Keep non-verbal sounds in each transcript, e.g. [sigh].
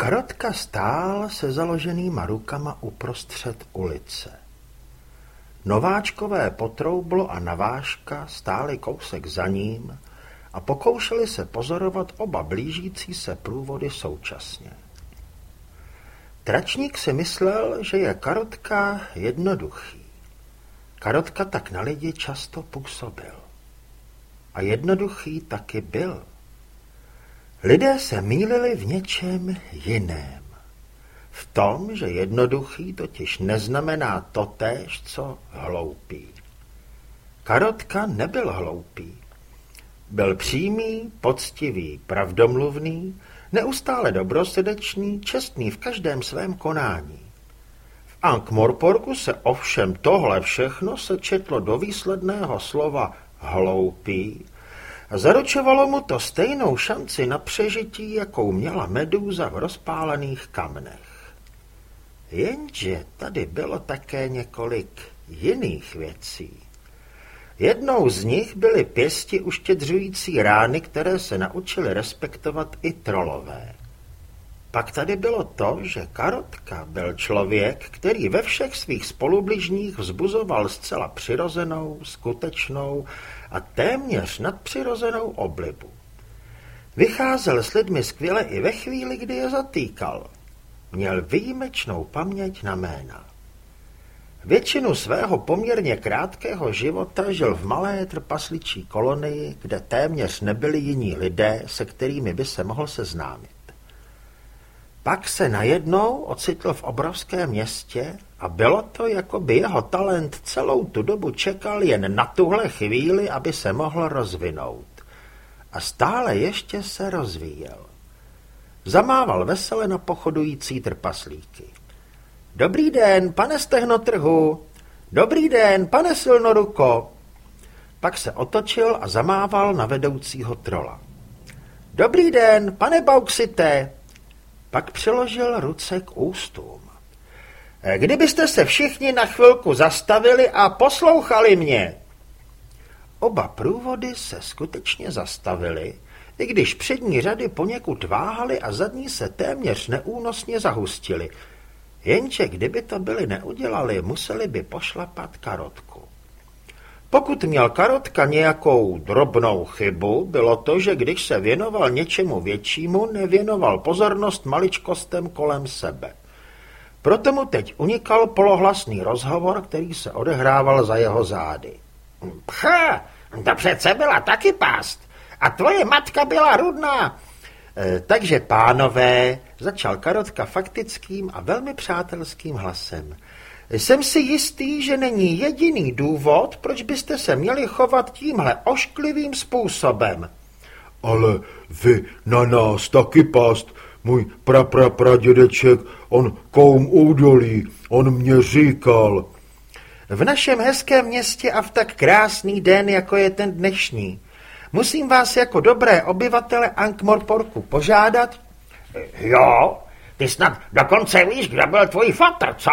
Karotka stál se založenýma rukama uprostřed ulice. Nováčkové potroublo a navážka stáli kousek za ním a pokoušeli se pozorovat oba blížící se průvody současně. Tračník si myslel, že je Karotka jednoduchý. Karotka tak na lidi často působil. A jednoduchý taky byl. Lidé se mýlili v něčem jiném. V tom, že jednoduchý totiž neznamená totéž, co hloupý. Karotka nebyl hloupý. Byl přímý, poctivý, pravdomluvný, neustále dobrosrdečný, čestný v každém svém konání. V Ankh-Morporku se ovšem tohle všechno sečetlo do výsledného slova hloupý, a zaručovalo mu to stejnou šanci na přežití, jakou měla medúza v rozpálených kamnech. Jenže tady bylo také několik jiných věcí. Jednou z nich byly pěsti uštědřující rány, které se naučili respektovat i trolové. Pak tady bylo to, že Karotka byl člověk, který ve všech svých spolubližních vzbuzoval zcela přirozenou, skutečnou a téměř nadpřirozenou oblibu. Vycházel s lidmi skvěle i ve chvíli, kdy je zatýkal. Měl výjimečnou paměť na jména. Většinu svého poměrně krátkého života žil v malé trpasličí kolonii, kde téměř nebyli jiní lidé, se kterými by se mohl seznámit. Pak se najednou ocitl v obrovském městě a bylo to, jako by jeho talent celou tu dobu čekal jen na tuhle chvíli, aby se mohl rozvinout. A stále ještě se rozvíjel. Zamával vesele na pochodující trpaslíky. Dobrý den, pane stehnotrhu. Dobrý den, pane silnoruko. Pak se otočil a zamával na vedoucího trola. Dobrý den, pane Bauxite. Pak přiložil ruce k ústům. Kdybyste se všichni na chvilku zastavili a poslouchali mě. Oba průvody se skutečně zastavili, i když přední řady poněkud váhaly a zadní se téměř neúnosně zahustily. Jenže kdyby to byli neudělali, museli by pošlapat karotku. Pokud měl karotka nějakou drobnou chybu, bylo to, že když se věnoval něčemu většímu, nevěnoval pozornost maličkostem kolem sebe. Proto mu teď unikal polohlasný rozhovor, který se odehrával za jeho zády. Pcha, to přece byla taky pást. A tvoje matka byla rudná. E, takže, pánové, začal Karotka faktickým a velmi přátelským hlasem. Jsem si jistý, že není jediný důvod, proč byste se měli chovat tímhle ošklivým způsobem. Ale vy na nás taky past, můj pra pra pra dědeček, on koum údolí, on mě říkal. V našem hezkém městě a v tak krásný den, jako je ten dnešní, musím vás jako dobré obyvatele Ankh-Morporku požádat. Jo, ty snad dokonce víš, kdo byl tvůj fatr, co?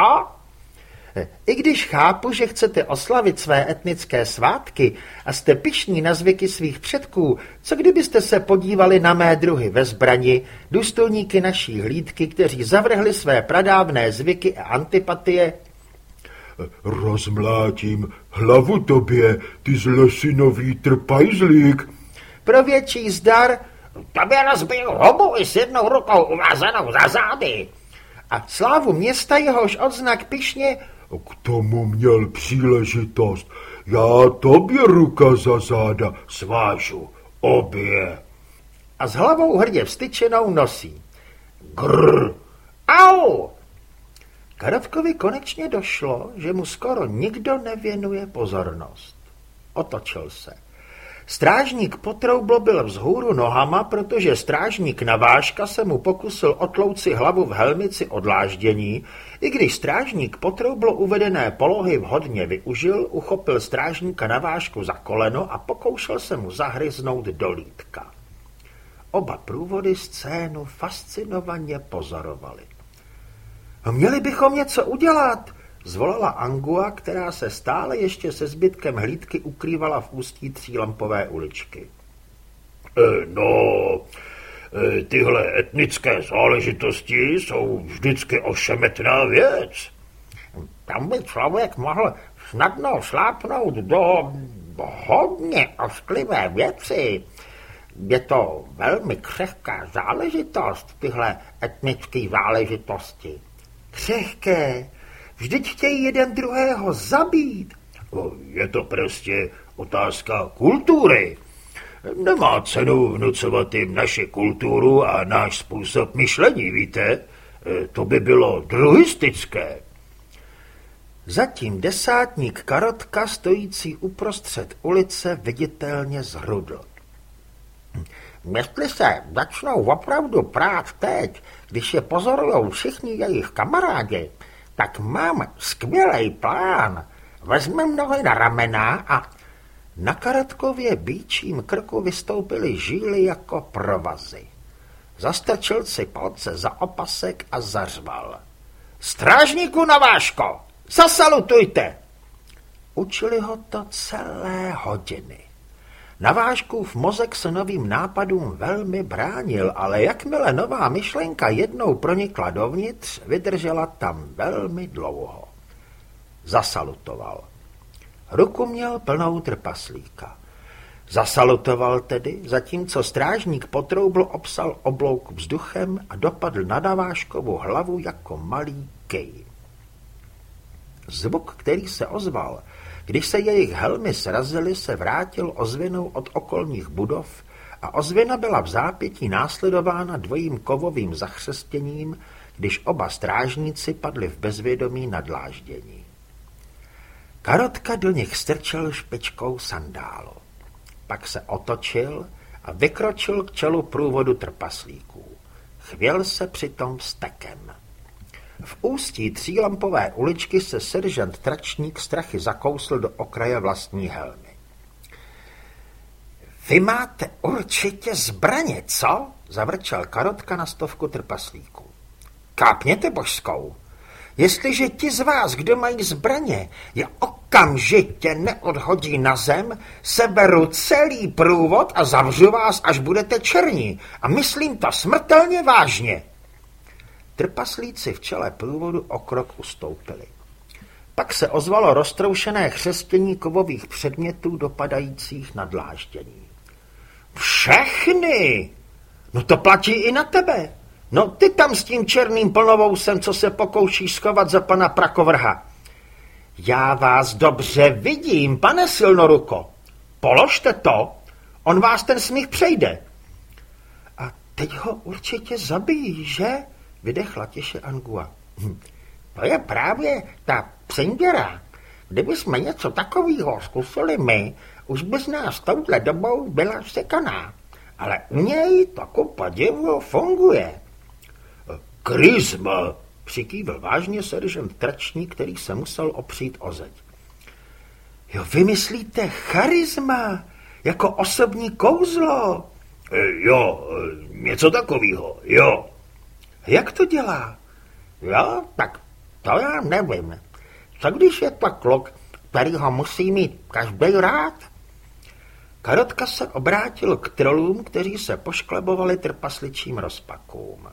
I když chápu, že chcete oslavit své etnické svátky a jste pišní na zvyky svých předků, co kdybyste se podívali na mé druhy ve zbrani, důstojníky naší hlídky, kteří zavrhli své pradávné zvyky a antipatie? Rozmlátím hlavu tobě, ty zlesinový trpajzlík. Pro větší zdar... Tobě rozbiju hobu i s jednou rukou uvázanou za zády. A slávu města jehož odznak pišně k tomu měl příležitost. Já tobě ruka za záda svážu. Obě. A s hlavou hrdě vstyčenou nosí. Grr. Au! Karotkovi konečně došlo, že mu skoro nikdo nevěnuje pozornost. Otočil se. Strážník potroublo byl vzhůru nohama, protože strážník Navážka se mu pokusil otlouci hlavu v helmici odláždění, i když strážník potroublo uvedené polohy vhodně využil, uchopil strážníka Navážku za koleno a pokoušel se mu zahryznout do lítka. Oba průvody scénu fascinovaně pozorovali. Měli bychom něco udělat, Zvolala Angua, která se stále ještě se zbytkem hlídky ukrývala v ústí třílampové uličky. E, no, E, tyhle etnické záležitosti jsou vždycky ošemetná věc. Tam by člověk mohl snadno šlápnout do hodně ošklivé věci. Je to velmi křehká záležitost, tyhle etnické záležitosti. Křehké? Vždyť chtějí jeden druhého zabít. Je to prostě otázka kultury. Nemá cenu vnucovat jim naši kulturu a náš způsob myšlení, víte? To by bylo druhistické. Zatím desátník Karotka, stojící uprostřed ulice, viditelně zhrudl. Jestli se začnou opravdu prát teď, když je pozorujou všichni jejich kamarádi, tak mám skvělý plán. Vezmeme nohy na ramena a na Karatkově býčím krku vystoupily žíly jako provazy. Zastrčil si palce za opasek a zařval. Strážníku na váško, zasalutujte! Učili ho to celé hodiny. Navážkův mozek se novým nápadům velmi bránil, ale jakmile nová myšlenka jednou pronikla dovnitř, vydržela tam velmi dlouho. Zasalutoval. Ruku měl plnou trpaslíka. Zasalutoval tedy, zatímco strážník potroubl obsal oblouk vzduchem a dopadl na Naváškovu hlavu jako malý kej. Zvuk, který se ozval, když se jejich helmy srazily, se vrátil ozvěnou od okolních budov a ozvěna byla v zápětí následována dvojím kovovým zachřestěním, když oba strážníci padli v bezvědomí na dláždění. Karotka do nich strčil špičkou sandálu. Pak se otočil a vykročil k čelu průvodu trpaslíků. Chvěl se přitom stekem. V ústí třílampové uličky se seržant Tračník strachy zakousl do okraje vlastní helmy. Vy máte určitě zbraně, co? Zavrčel karotka na stovku trpaslíků. Kápněte božskou. Jestliže ti z vás, kdo mají zbraně, je okamžitě neodhodí na zem, seberu celý průvod a zavřu vás, až budete černí. A myslím to smrtelně vážně. Trpaslíci v čele průvodu o krok ustoupili. Pak se ozvalo roztroušené chřestění kovových předmětů dopadajících na dláždění. Všechny! No to platí i na tebe. No ty tam s tím černým plnovousem, co se pokouší schovat za pana Prakovrha. Já vás dobře vidím, pane Silnoruko. Položte to, on vás ten smích přejde. A teď ho určitě zabijí, že? Vydechla těše Angua. Hm, to je právě ta přenděra. Kdyby jsme něco takového zkusili my, už by z nás touhle dobou byla sekaná. Ale u něj to ku podivu funguje. Kryzma, přikývil vážně seržent Tračník, který se musel opřít o zeď. Jo, vymyslíte charisma, jako osobní kouzlo? E, jo, e, něco takového, jo. Jak to dělá? Jo, tak to já nevím. Co když je to kluk, který ho musí mít každý rád? Karotka se obrátil k trolům, kteří se pošklebovali trpasličím rozpakům.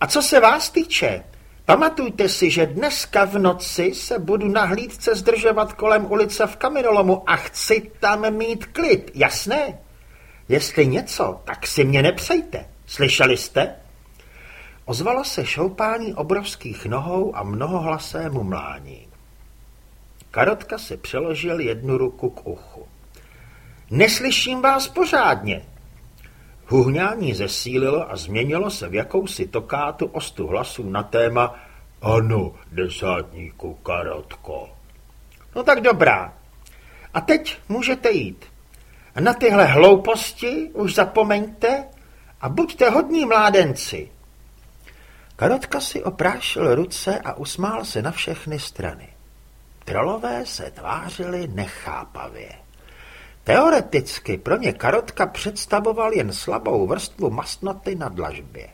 A co se vás týče, pamatujte si, že dneska v noci se budu na hlídce zdržovat kolem ulice v Kaminolomu a chci tam mít klid, jasné? Jestli něco, tak si mě nepřejte. Slyšeli jste? Ozvalo se šoupání obrovských nohou a mnohohlasé mumlání. Karotka si přeložil jednu ruku k uchu. Neslyším vás pořádně. Huhňání zesílilo a změnilo se v jakousi tokátu ostu hlasů na téma Ano, desátníku Karotko. No tak dobrá. A teď můžete jít. Na tyhle hlouposti už zapomeňte a buďte hodní mládenci. Karotka si oprášil ruce a usmál se na všechny strany. Trolové se tvářili nechápavě. Teoreticky pro ně Karotka představoval jen slabou vrstvu mastnoty na dlažbě.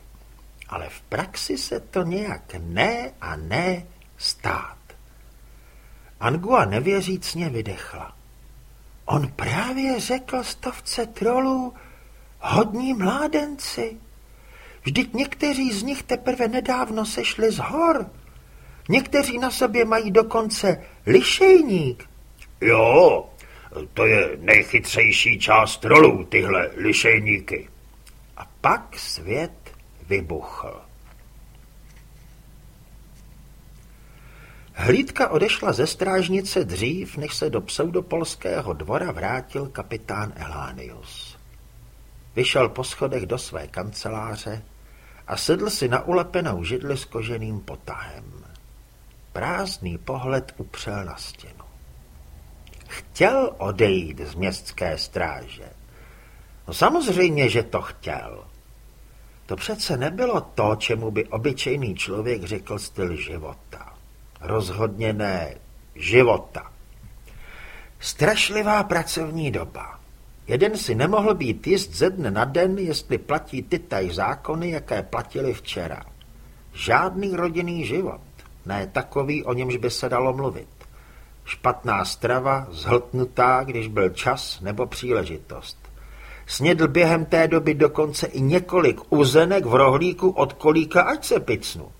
Ale v praxi se to nějak ne a ne stát. Angua nevěřícně vydechla. On právě řekl stovce trolů, Hodní mládenci. Vždyť někteří z nich teprve nedávno sešli z hor. Někteří na sobě mají dokonce lišejník. Jo, to je nejchytřejší část rolů, tyhle lišejníky. A pak svět vybuchl. Hlídka odešla ze strážnice dřív, než se do pseudopolského dvora vrátil kapitán Elánius. Vyšel po schodech do své kanceláře a sedl si na ulepenou židli s koženým potahem. Prázdný pohled upřel na stěnu. Chtěl odejít z městské stráže. No samozřejmě, že to chtěl. To přece nebylo to, čemu by obyčejný člověk řekl styl života. Rozhodně ne života. Strašlivá pracovní doba. Jeden si nemohl být jist ze dne na den, jestli platí ty taj zákony, jaké platili včera. Žádný rodinný život. Ne takový, o němž by se dalo mluvit. Špatná strava, zhltnutá, když byl čas nebo příležitost. Snědl během té doby dokonce i několik uzenek v rohlíku od kolíka, ať se picnu.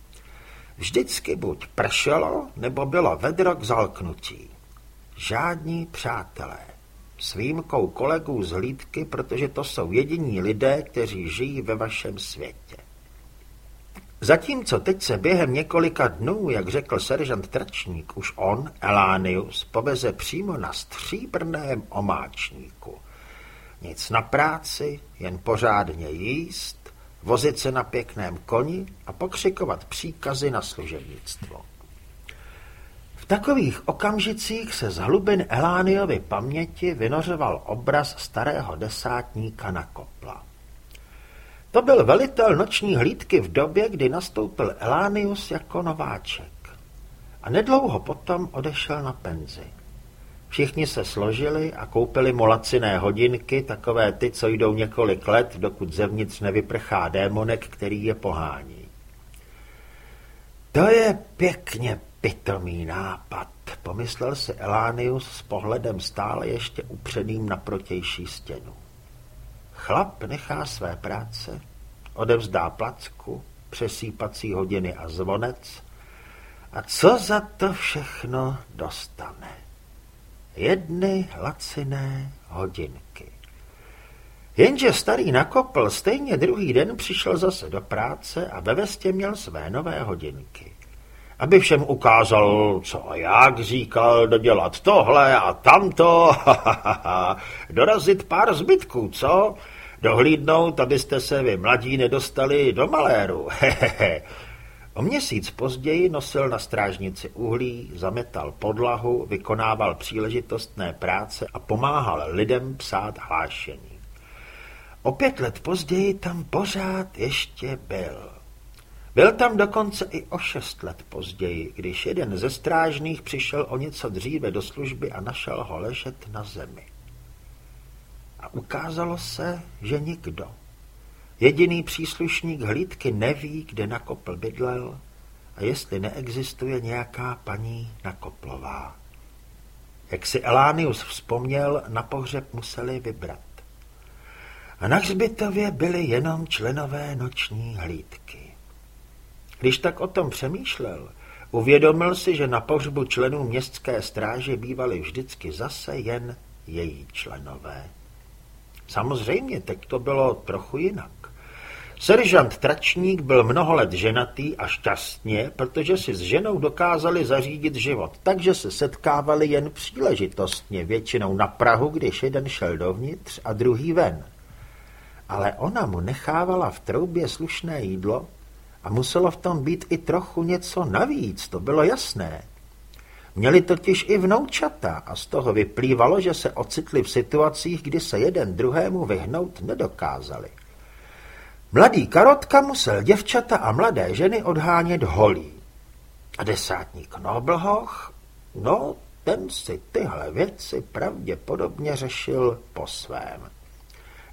Vždycky buď pršelo, nebo bylo vedro k zalknutí. Žádní přátelé. S výjimkou kolegů z hlídky, protože to jsou jediní lidé, kteří žijí ve vašem světě. Zatímco teď se během několika dnů, jak řekl seržant Tračník, už on, Elánius, poveze přímo na stříbrném omáčníku. Nic na práci, jen pořádně jíst, vozit se na pěkném koni a pokřikovat příkazy na služebnictvo. V takových okamžicích se z hlubin Elániovy paměti vynořoval obraz starého desátníka na kopla. To byl velitel noční hlídky v době, kdy nastoupil Elánius jako nováček. A nedlouho potom odešel na penzi. Všichni se složili a koupili mu laciné hodinky, takové ty, co jdou několik let, dokud zevnitř nevyprchá démonek, který je pohání. To je pěkně pitomý nápad, pomyslel si Elánius s pohledem stále ještě upřeným na protější stěnu. Chlap nechá své práce, odevzdá placku, přesýpací hodiny a zvonec a co za to všechno dostane? Jedny laciné hodinky. Jenže starý nakopl stejně druhý den přišel zase do práce a ve vestě měl své nové hodinky. Aby všem ukázal, co a jak, říkal dodělat tohle a tamto, [laughs] dorazit pár zbytků, co? Dohlídnout, abyste se vy mladí nedostali do maléru. [laughs] o měsíc později nosil na strážnici uhlí, zametal podlahu, vykonával příležitostné práce a pomáhal lidem psát hlášení. O pět let později tam pořád ještě byl. Byl tam dokonce i o šest let později, když jeden ze strážných přišel o něco dříve do služby a našel ho ležet na zemi. A ukázalo se, že nikdo. Jediný příslušník hlídky neví, kde Nakopl bydlel a jestli neexistuje nějaká paní Nakoplová. Jak si Elánius vzpomněl, na pohřeb museli vybrat. A na hřbitově byli jenom členové noční hlídky. Když tak o tom přemýšlel, uvědomil si, že na pohřbu členů městské stráže bývali vždycky zase jen její členové. Samozřejmě, teď to bylo trochu jinak. Seržant Tračník byl mnoho let ženatý a šťastně, protože si s ženou dokázali zařídit život, takže se setkávali jen příležitostně, většinou na Prahu, když jeden šel dovnitř a druhý ven. Ale ona mu nechávala v troubě slušné jídlo a muselo v tom být i trochu něco navíc, to bylo jasné. Měli totiž i vnoučata a z toho vyplývalo, že se ocitli v situacích, kdy se jeden druhému vyhnout nedokázali. Mladý Karotka musel děvčata a mladé ženy odhánět holí. A desátník Noblhoch, no, ten si tyhle věci pravděpodobně řešil po svém.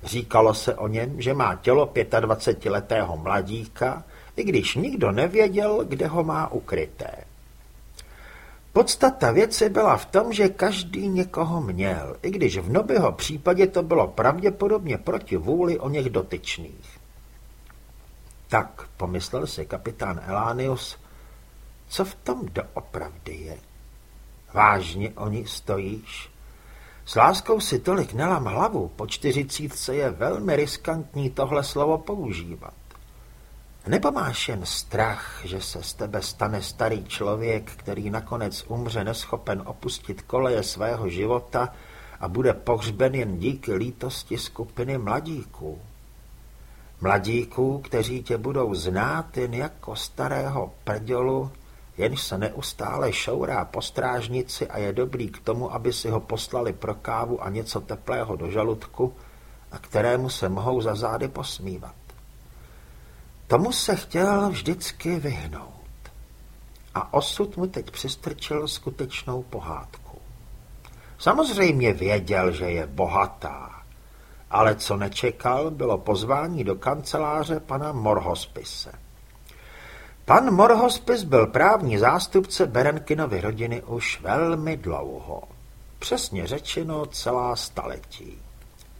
Říkalo se o něm, že má tělo 25-letého mladíka, i když nikdo nevěděl, kde ho má ukryté. Podstata věci byla v tom, že každý někoho měl, i když v Nobyho případě to bylo pravděpodobně proti vůli o něch dotyčných. Tak, pomyslel si kapitán Elánius, co v tom doopravdy je? Vážně o nich stojíš? S láskou si tolik nelam hlavu, po čtyřicítce je velmi riskantní tohle slovo používat. Nebo máš jen strach, že se z tebe stane starý člověk, který nakonec umře neschopen opustit koleje svého života a bude pohřben jen díky lítosti skupiny mladíků? Mladíků, kteří tě budou znát jen jako starého prdělu, jenž se neustále šourá po strážnici a je dobrý k tomu, aby si ho poslali pro kávu a něco teplého do žaludku a kterému se mohou za zády posmívat. Tomu se chtěl vždycky vyhnout. A osud mu teď přistrčil skutečnou pohádku. Samozřejmě věděl, že je bohatá, ale co nečekal, bylo pozvání do kanceláře pana Morhospise. Pan Morhospis byl právní zástupce Berenkinovy rodiny už velmi dlouho. Přesně řečeno celá staletí.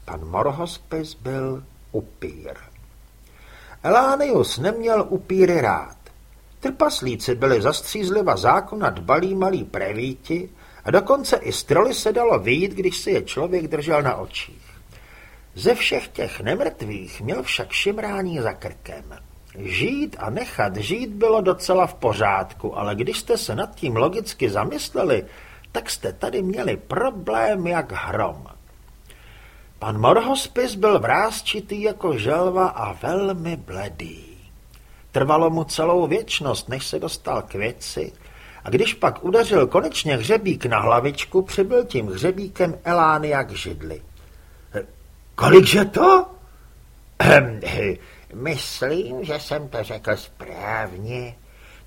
Pan Morhospis byl upír. Elánius neměl upíry rád. Trpaslíci byli zastřízliva zákona dbalí malí prevíti a dokonce i stroly se dalo vyjít, když si je člověk držel na očích. Ze všech těch nemrtvých měl však šimrání za krkem. Žít a nechat žít bylo docela v pořádku, ale když jste se nad tím logicky zamysleli, tak jste tady měli problém jak hrom. Pan Morhospis byl vrázčitý jako želva a velmi bledý. Trvalo mu celou věčnost, než se dostal k věci, a když pak udeřil konečně hřebík na hlavičku, přibyl tím hřebíkem Elánia k židli. Kolikže to? [clears throat] Myslím, že jsem to řekl správně.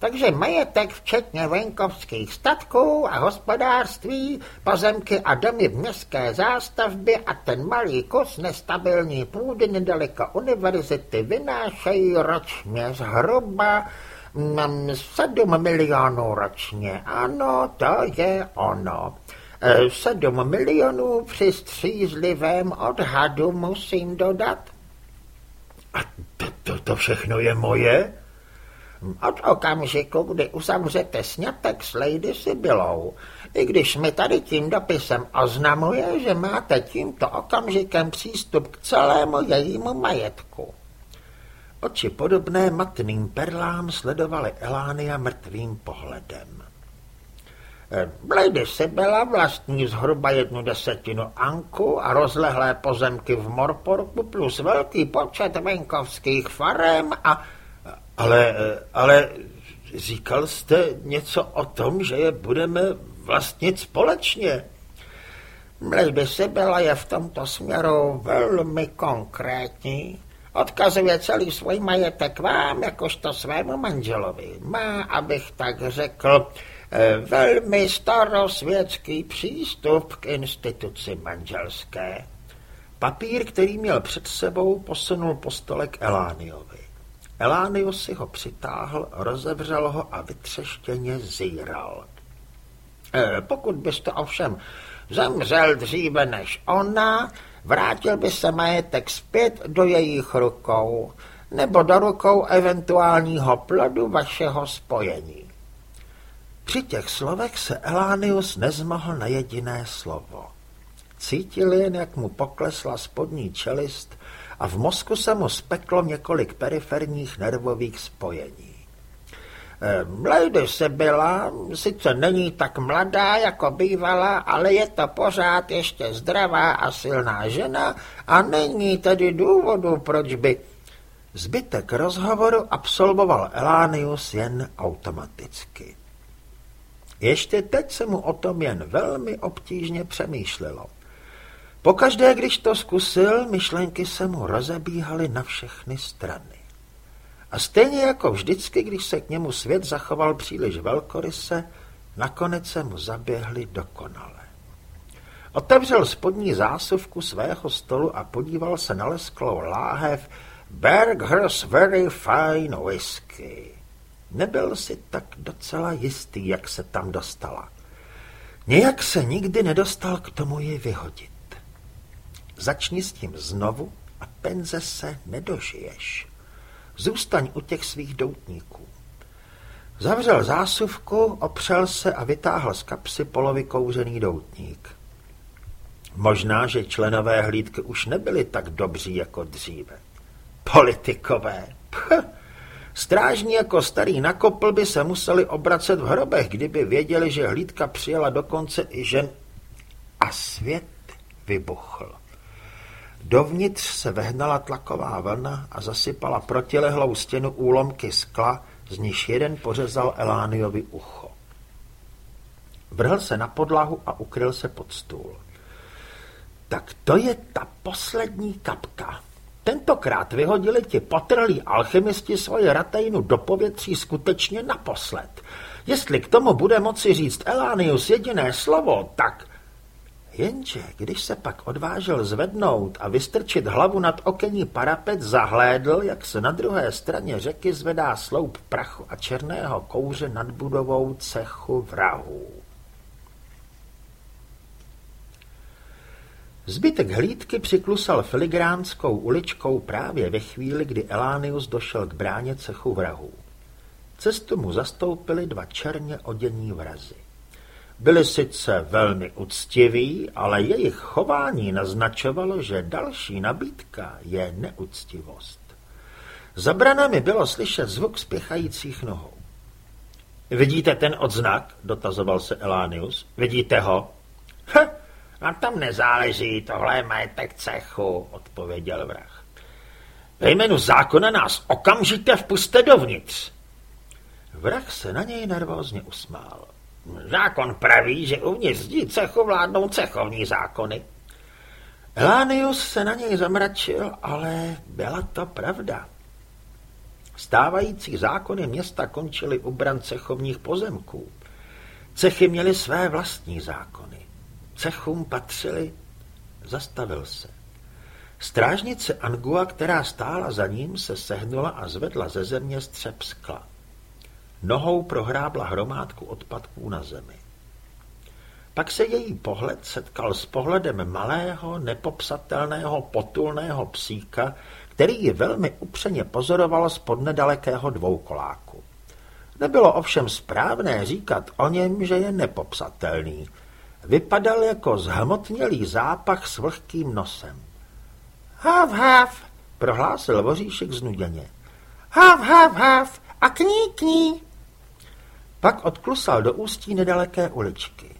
Takže majetek včetně venkovských statků a hospodářství, pozemky a domy v městské zástavbě a ten malý kus nestabilní půdy nedaleko univerzity vynášejí ročně zhruba mm, sedm milionů ročně. Ano, to je ono. E, sedm milionů při střízlivém odhadu musím dodat. A to, to, to všechno je moje? Od okamžiku, kdy uzavřete snětek s Lady Sibylou, i když mi tady tím dopisem oznamuje, že máte tímto okamžikem přístup k celému jejímu majetku. Oči podobné matným perlám sledovaly Elánia mrtvým pohledem. Lady Sibyla vlastní zhruba jednu desetinu Anku a rozlehlé pozemky v Morporku plus velký počet venkovských farem a ale, ale říkal jste něco o tom, že je budeme vlastnit společně. Mlejby byla je v tomto směru velmi konkrétní. Odkazuje celý svůj majetek vám, jakožto svému manželovi. Má, abych tak řekl, eh, velmi starosvětský přístup k instituci manželské. Papír, který měl před sebou, posunul po stole k Elániovi. Elánius si ho přitáhl, rozevřel ho a vytřeštěně zíral. E, pokud byste ovšem zemřel dříve než ona, vrátil by se majetek zpět do jejich rukou nebo do rukou eventuálního plodu vašeho spojení. Při těch slovech se Elánius nezmohl na jediné slovo. Cítil jen, jak mu poklesla spodní čelist a v mozku se mu speklo několik periferních nervových spojení. Lady byla, sice není tak mladá, jako bývala, ale je to pořád ještě zdravá a silná žena a není tedy důvodu, proč by... Zbytek rozhovoru absolvoval Elánius jen automaticky. Ještě teď se mu o tom jen velmi obtížně přemýšlelo. Pokaždé, když to zkusil, myšlenky se mu rozebíhaly na všechny strany. A stejně jako vždycky, když se k němu svět zachoval příliš velkoryse, nakonec se mu zaběhly dokonale. Otevřel spodní zásuvku svého stolu a podíval se na lesklou láhev Berghers Very Fine Whisky. Nebyl si tak docela jistý, jak se tam dostala. Nějak se nikdy nedostal k tomu ji vyhodit. Začni s tím znovu a penze se nedožiješ. Zůstaň u těch svých doutníků. Zavřel zásuvku, opřel se a vytáhl z kapsy polovykouřený doutník. Možná, že členové hlídky už nebyli tak dobří jako dříve. Politikové. Pch. Strážní jako starý nakopl by se museli obracet v hrobech, kdyby věděli, že hlídka přijela dokonce i žen. A svět vybuchl. Dovnitř se vehnala tlaková vlna a zasypala protilehlou stěnu úlomky skla, z níž jeden pořezal Elániovi ucho. Vrhl se na podlahu a ukryl se pod stůl. Tak to je ta poslední kapka. Tentokrát vyhodili ti potrlí alchemisti svoje ratejnu do povětří skutečně naposled. Jestli k tomu bude moci říct Elánius jediné slovo, tak... Jenže, když se pak odvážil zvednout a vystrčit hlavu nad okenní parapet, zahlédl, jak se na druhé straně řeky zvedá sloup prachu a černého kouře nad budovou cechu vrahů. Zbytek hlídky přiklusal filigránskou uličkou právě ve chvíli, kdy Elánius došel k bráně cechu vrahů. Cestu mu zastoupili dva černě odění vrazy. Byli sice velmi uctiví, ale jejich chování naznačovalo, že další nabídka je neúctivost. Za branami bylo slyšet zvuk spěchajících nohou. Vidíte ten odznak? dotazoval se Elánius. Vidíte ho? Ha, na tom nezáleží, tohle je majetek cechu, odpověděl vrah. Ve jménu zákona nás okamžitě vpuste dovnitř. Vrah se na něj nervózně usmál. Zákon praví, že uvnitř zdí cechu vládnou cechovní zákony. Elánius se na něj zamračil, ale byla to pravda. Stávající zákony města končily u bran cechovních pozemků. Cechy měly své vlastní zákony. Cechům patřili, zastavil se. Strážnice Angua, která stála za ním, se sehnula a zvedla ze země střep skla. Nohou prohrábla hromádku odpadků na zemi. Pak se její pohled setkal s pohledem malého, nepopsatelného, potulného psíka, který ji velmi upřeně pozoroval z nedalekého dvoukoláku. Nebylo ovšem správné říkat o něm, že je nepopsatelný. Vypadal jako zhmotnělý zápach s vlhkým nosem. Hav, hav, prohlásil voříšek znuděně. Hav, hav, hav, a kní, kní. Pak odklusal do ústí nedaleké uličky.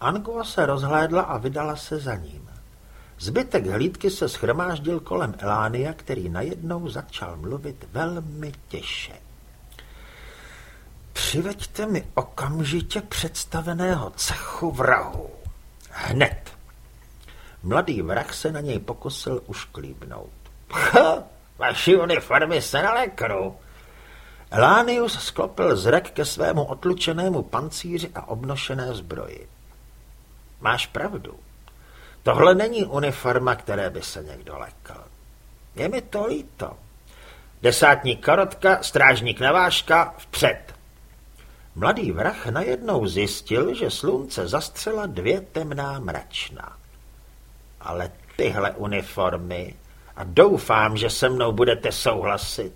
Angua se rozhlédla a vydala se za ním. Zbytek hlídky se schromáždil kolem Elánia, který najednou začal mluvit velmi těše. Přiveďte mi okamžitě představeného cechu vrahu. Hned. Mladý vrah se na něj pokusil ušklíbnout. Ha, vaši uniformy se naleknou. Elánius sklopil zrek ke svému otlučenému pancíři a obnošené zbroji. Máš pravdu. Tohle není uniforma, které by se někdo lekl. Je mi to líto. Desátník karotka, strážník navážka, vpřed. Mladý vrah najednou zjistil, že slunce zastřela dvě temná mračna. Ale tyhle uniformy, a doufám, že se mnou budete souhlasit,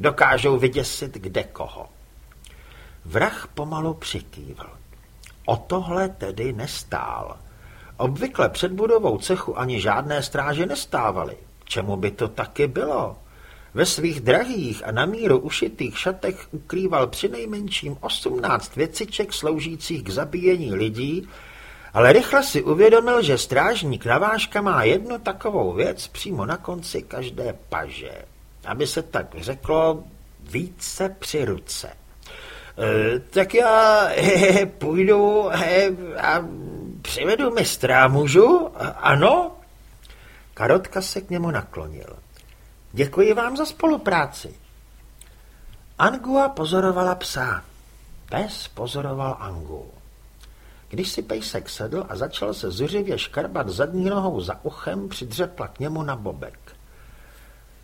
dokážou vyděsit kde koho. Vrah pomalu přikývl. O tohle tedy nestál. Obvykle před budovou cechu ani žádné stráže nestávaly. Čemu by to taky bylo? Ve svých drahých a na míru ušitých šatech ukrýval přinejmenším osmnáct věciček sloužících k zabíjení lidí, ale rychle si uvědomil, že strážník navážka má jednu takovou věc přímo na konci každé paže. Aby se tak řeklo, více při ruce. E, tak já [laughs] he, půjdu he, a přivedu mistra, můžu? Ano? Karotka se k němu naklonil. Děkuji vám za spolupráci. Angua pozorovala psa. Pes pozoroval Angu. Když si pejsek sedl a začal se zuřivě škarbat zadní nohou za uchem, přidřepla k němu na bobek.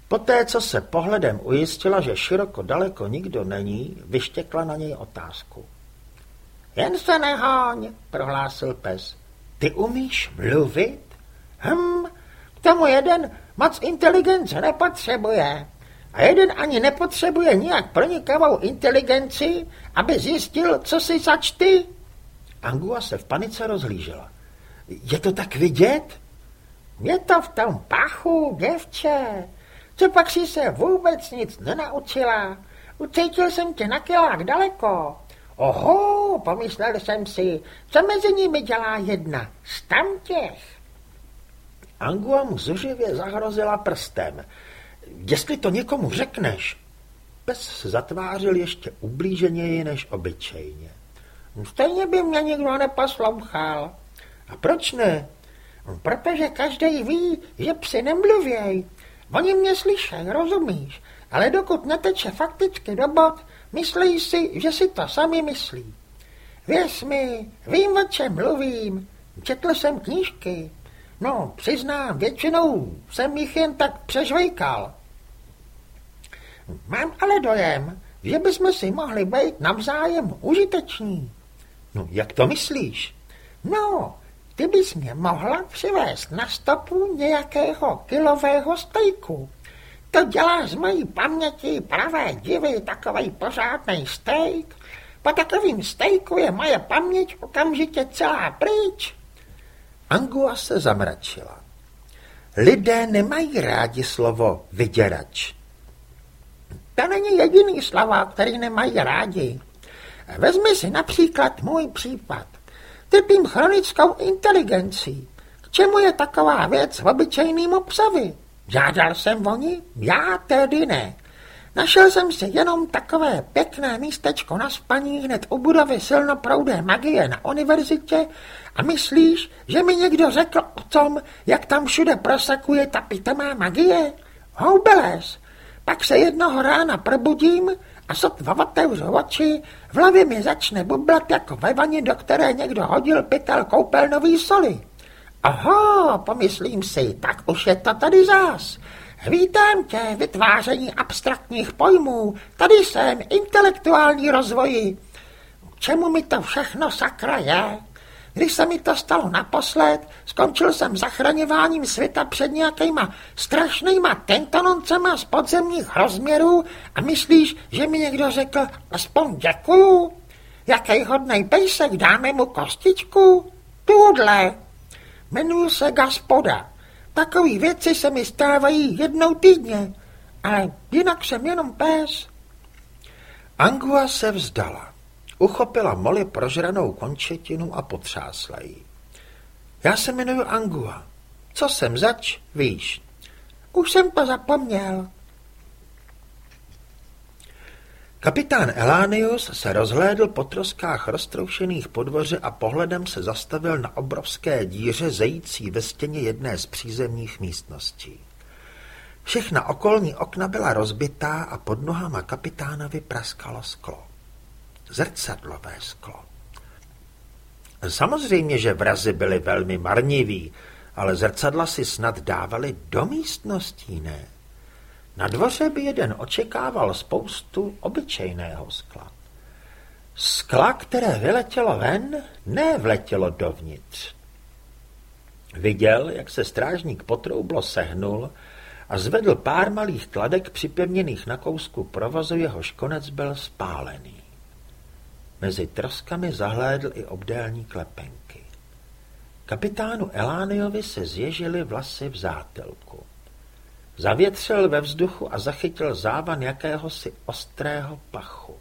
Poté, co se pohledem ujistila, že široko daleko nikdo není, vyštěkla na něj otázku. Jen se neháň, prohlásil pes. Ty umíš mluvit? Hm, k tomu jeden moc inteligence nepotřebuje. A jeden ani nepotřebuje nijak pronikavou inteligenci, aby zjistil, co si zač ty. Angua se v panice rozhlížela. Je to tak vidět? Je to v tom pachu, děvče. Co pak si se vůbec nic nenaučila? Ucítil jsem tě na kilák daleko. Oho, pomyslel jsem si, co mezi nimi dělá jedna z tamtěch. Angua mu zuřivě zahrozila prstem. Jestli to někomu řekneš, pes se zatvářil ještě ublíženěji než obyčejně. Stejně by mě nikdo neposlouchal. A proč ne? Protože každý ví, že psi nemluvěj. Oni mě slyšej, rozumíš? Ale dokud neteče fakticky do bod, myslí si, že si to sami myslí. Věř mi, vím, o čem mluvím. Četl jsem knížky. No, přiznám, většinou jsem jich jen tak přežvejkal. Mám ale dojem, že bychom si mohli být navzájem užiteční. No, jak to myslíš? No, ty bys mě mohla přivést na stopu nějakého kilového stejku. To dělá z mojí paměti pravé divy takový pořádný stejk. Po takovým stejku je moje paměť okamžitě celá pryč. Angua se zamračila. Lidé nemají rádi slovo vyděrač. To není jediný slova, který nemají rádi. Vezmi si například můj případ. Trpím chronickou inteligencí. K čemu je taková věc v obyčejným psovi? Žádal jsem o ní? Já tedy ne. Našel jsem si jenom takové pěkné místečko na spaní hned u budovy silnoproudé magie na univerzitě a myslíš, že mi někdo řekl o tom, jak tam všude prosakuje ta pitomá magie? Houbeles, pak se jednoho rána probudím a sotva otevřu oči, v hlavě mi začne bublat jako ve vaně, do které někdo hodil pytel koupelnový soli. Aha, pomyslím si, tak už je to tady zás. Vítám tě, vytváření abstraktních pojmů. Tady jsem, intelektuální rozvoji. Čemu mi to všechno sakra je? Když se mi to stalo naposled, skončil jsem zachraňováním světa před nějakýma strašnýma tentononcema z podzemních rozměrů a myslíš, že mi někdo řekl aspoň děkuju? Jaký hodnej pejsek, dáme mu kostičku? Tuhle. Jmenuji se Gaspoda. Takový věci se mi stávají jednou týdně, ale jinak jsem jenom pes. Angua se vzdala. Uchopila Molly prožranou končetinu a potřásla jí. Já se jmenuji Angua. Co jsem zač, víš? Už jsem to zapomněl. Kapitán Elánius se rozhlédl po troskách roztroušených podvoře a pohledem se zastavil na obrovské díře zející ve stěně jedné z přízemních místností. Všechna okolní okna byla rozbitá a pod nohama kapitánovi praskalo sklo. Zrcadlové sklo. Samozřejmě, že vrazy byly velmi marniví, ale zrcadla si snad dávali do místností, ne? Na dvoře by jeden očekával spoustu obyčejného skla. Skla, které vyletělo ven, ne vletělo dovnitř. Viděl, jak se strážník potroublo sehnul a zvedl pár malých kladek připevněných na kousku provazu, jehož konec byl spálený. Mezi troskami zahlédl i obdélní klepenky. Kapitánu Elániovi se zježily vlasy v zátelku. Zavětřil ve vzduchu a zachytil závan jakéhosi ostrého pachu.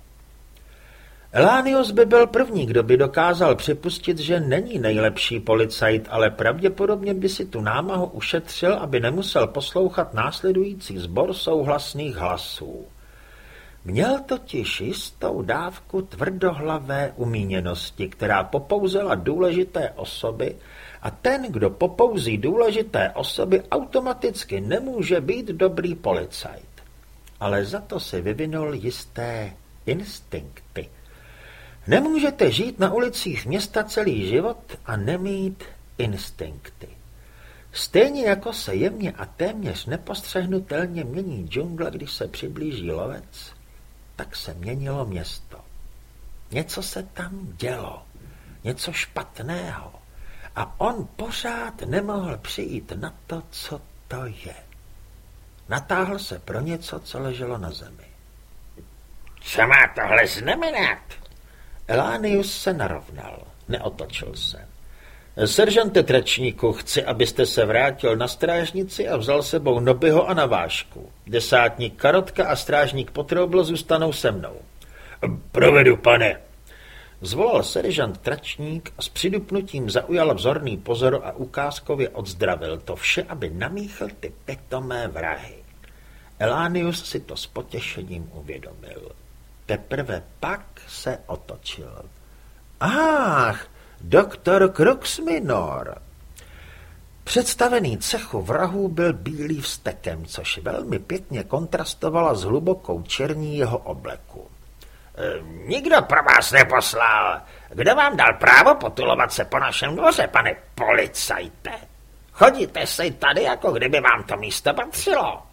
Elánius by byl první, kdo by dokázal připustit, že není nejlepší policajt, ale pravděpodobně by si tu námahu ušetřil, aby nemusel poslouchat následující sbor souhlasných hlasů. Měl totiž jistou dávku tvrdohlavé umíněnosti, která popouzela důležité osoby a ten, kdo popouzí důležité osoby, automaticky nemůže být dobrý policajt. Ale za to si vyvinul jisté instinkty. Nemůžete žít na ulicích města celý život a nemít instinkty. Stejně jako se jemně a téměř nepostřehnutelně mění džungle, když se přiblíží lovec, tak se měnilo město. Něco se tam dělo, něco špatného. A on pořád nemohl přijít na to, co to je. Natáhl se pro něco, co leželo na zemi. Co má tohle znamenat? Elánius se narovnal, neotočil se. Seržante Tračníku, chci, abyste se vrátil na strážnici a vzal sebou Nobyho a navážku. Desátník Karotka a strážník Potroubl zůstanou se mnou. Provedu, pane. Zvolal seržant Tračník a s přidupnutím zaujal vzorný pozor a ukázkově odzdravil to vše, aby namíchl ty petomé vrahy. Elánius si to s potěšením uvědomil. Teprve pak se otočil. Ach, doktor Kruxminor. Představený cechu vrahů byl bílý vstekem, což velmi pěkně kontrastovala s hlubokou černí jeho obleku. E, nikdo pro vás neposlal. Kdo vám dal právo potulovat se po našem dvoře, pane policajte? Chodíte si tady, jako kdyby vám to místo patřilo.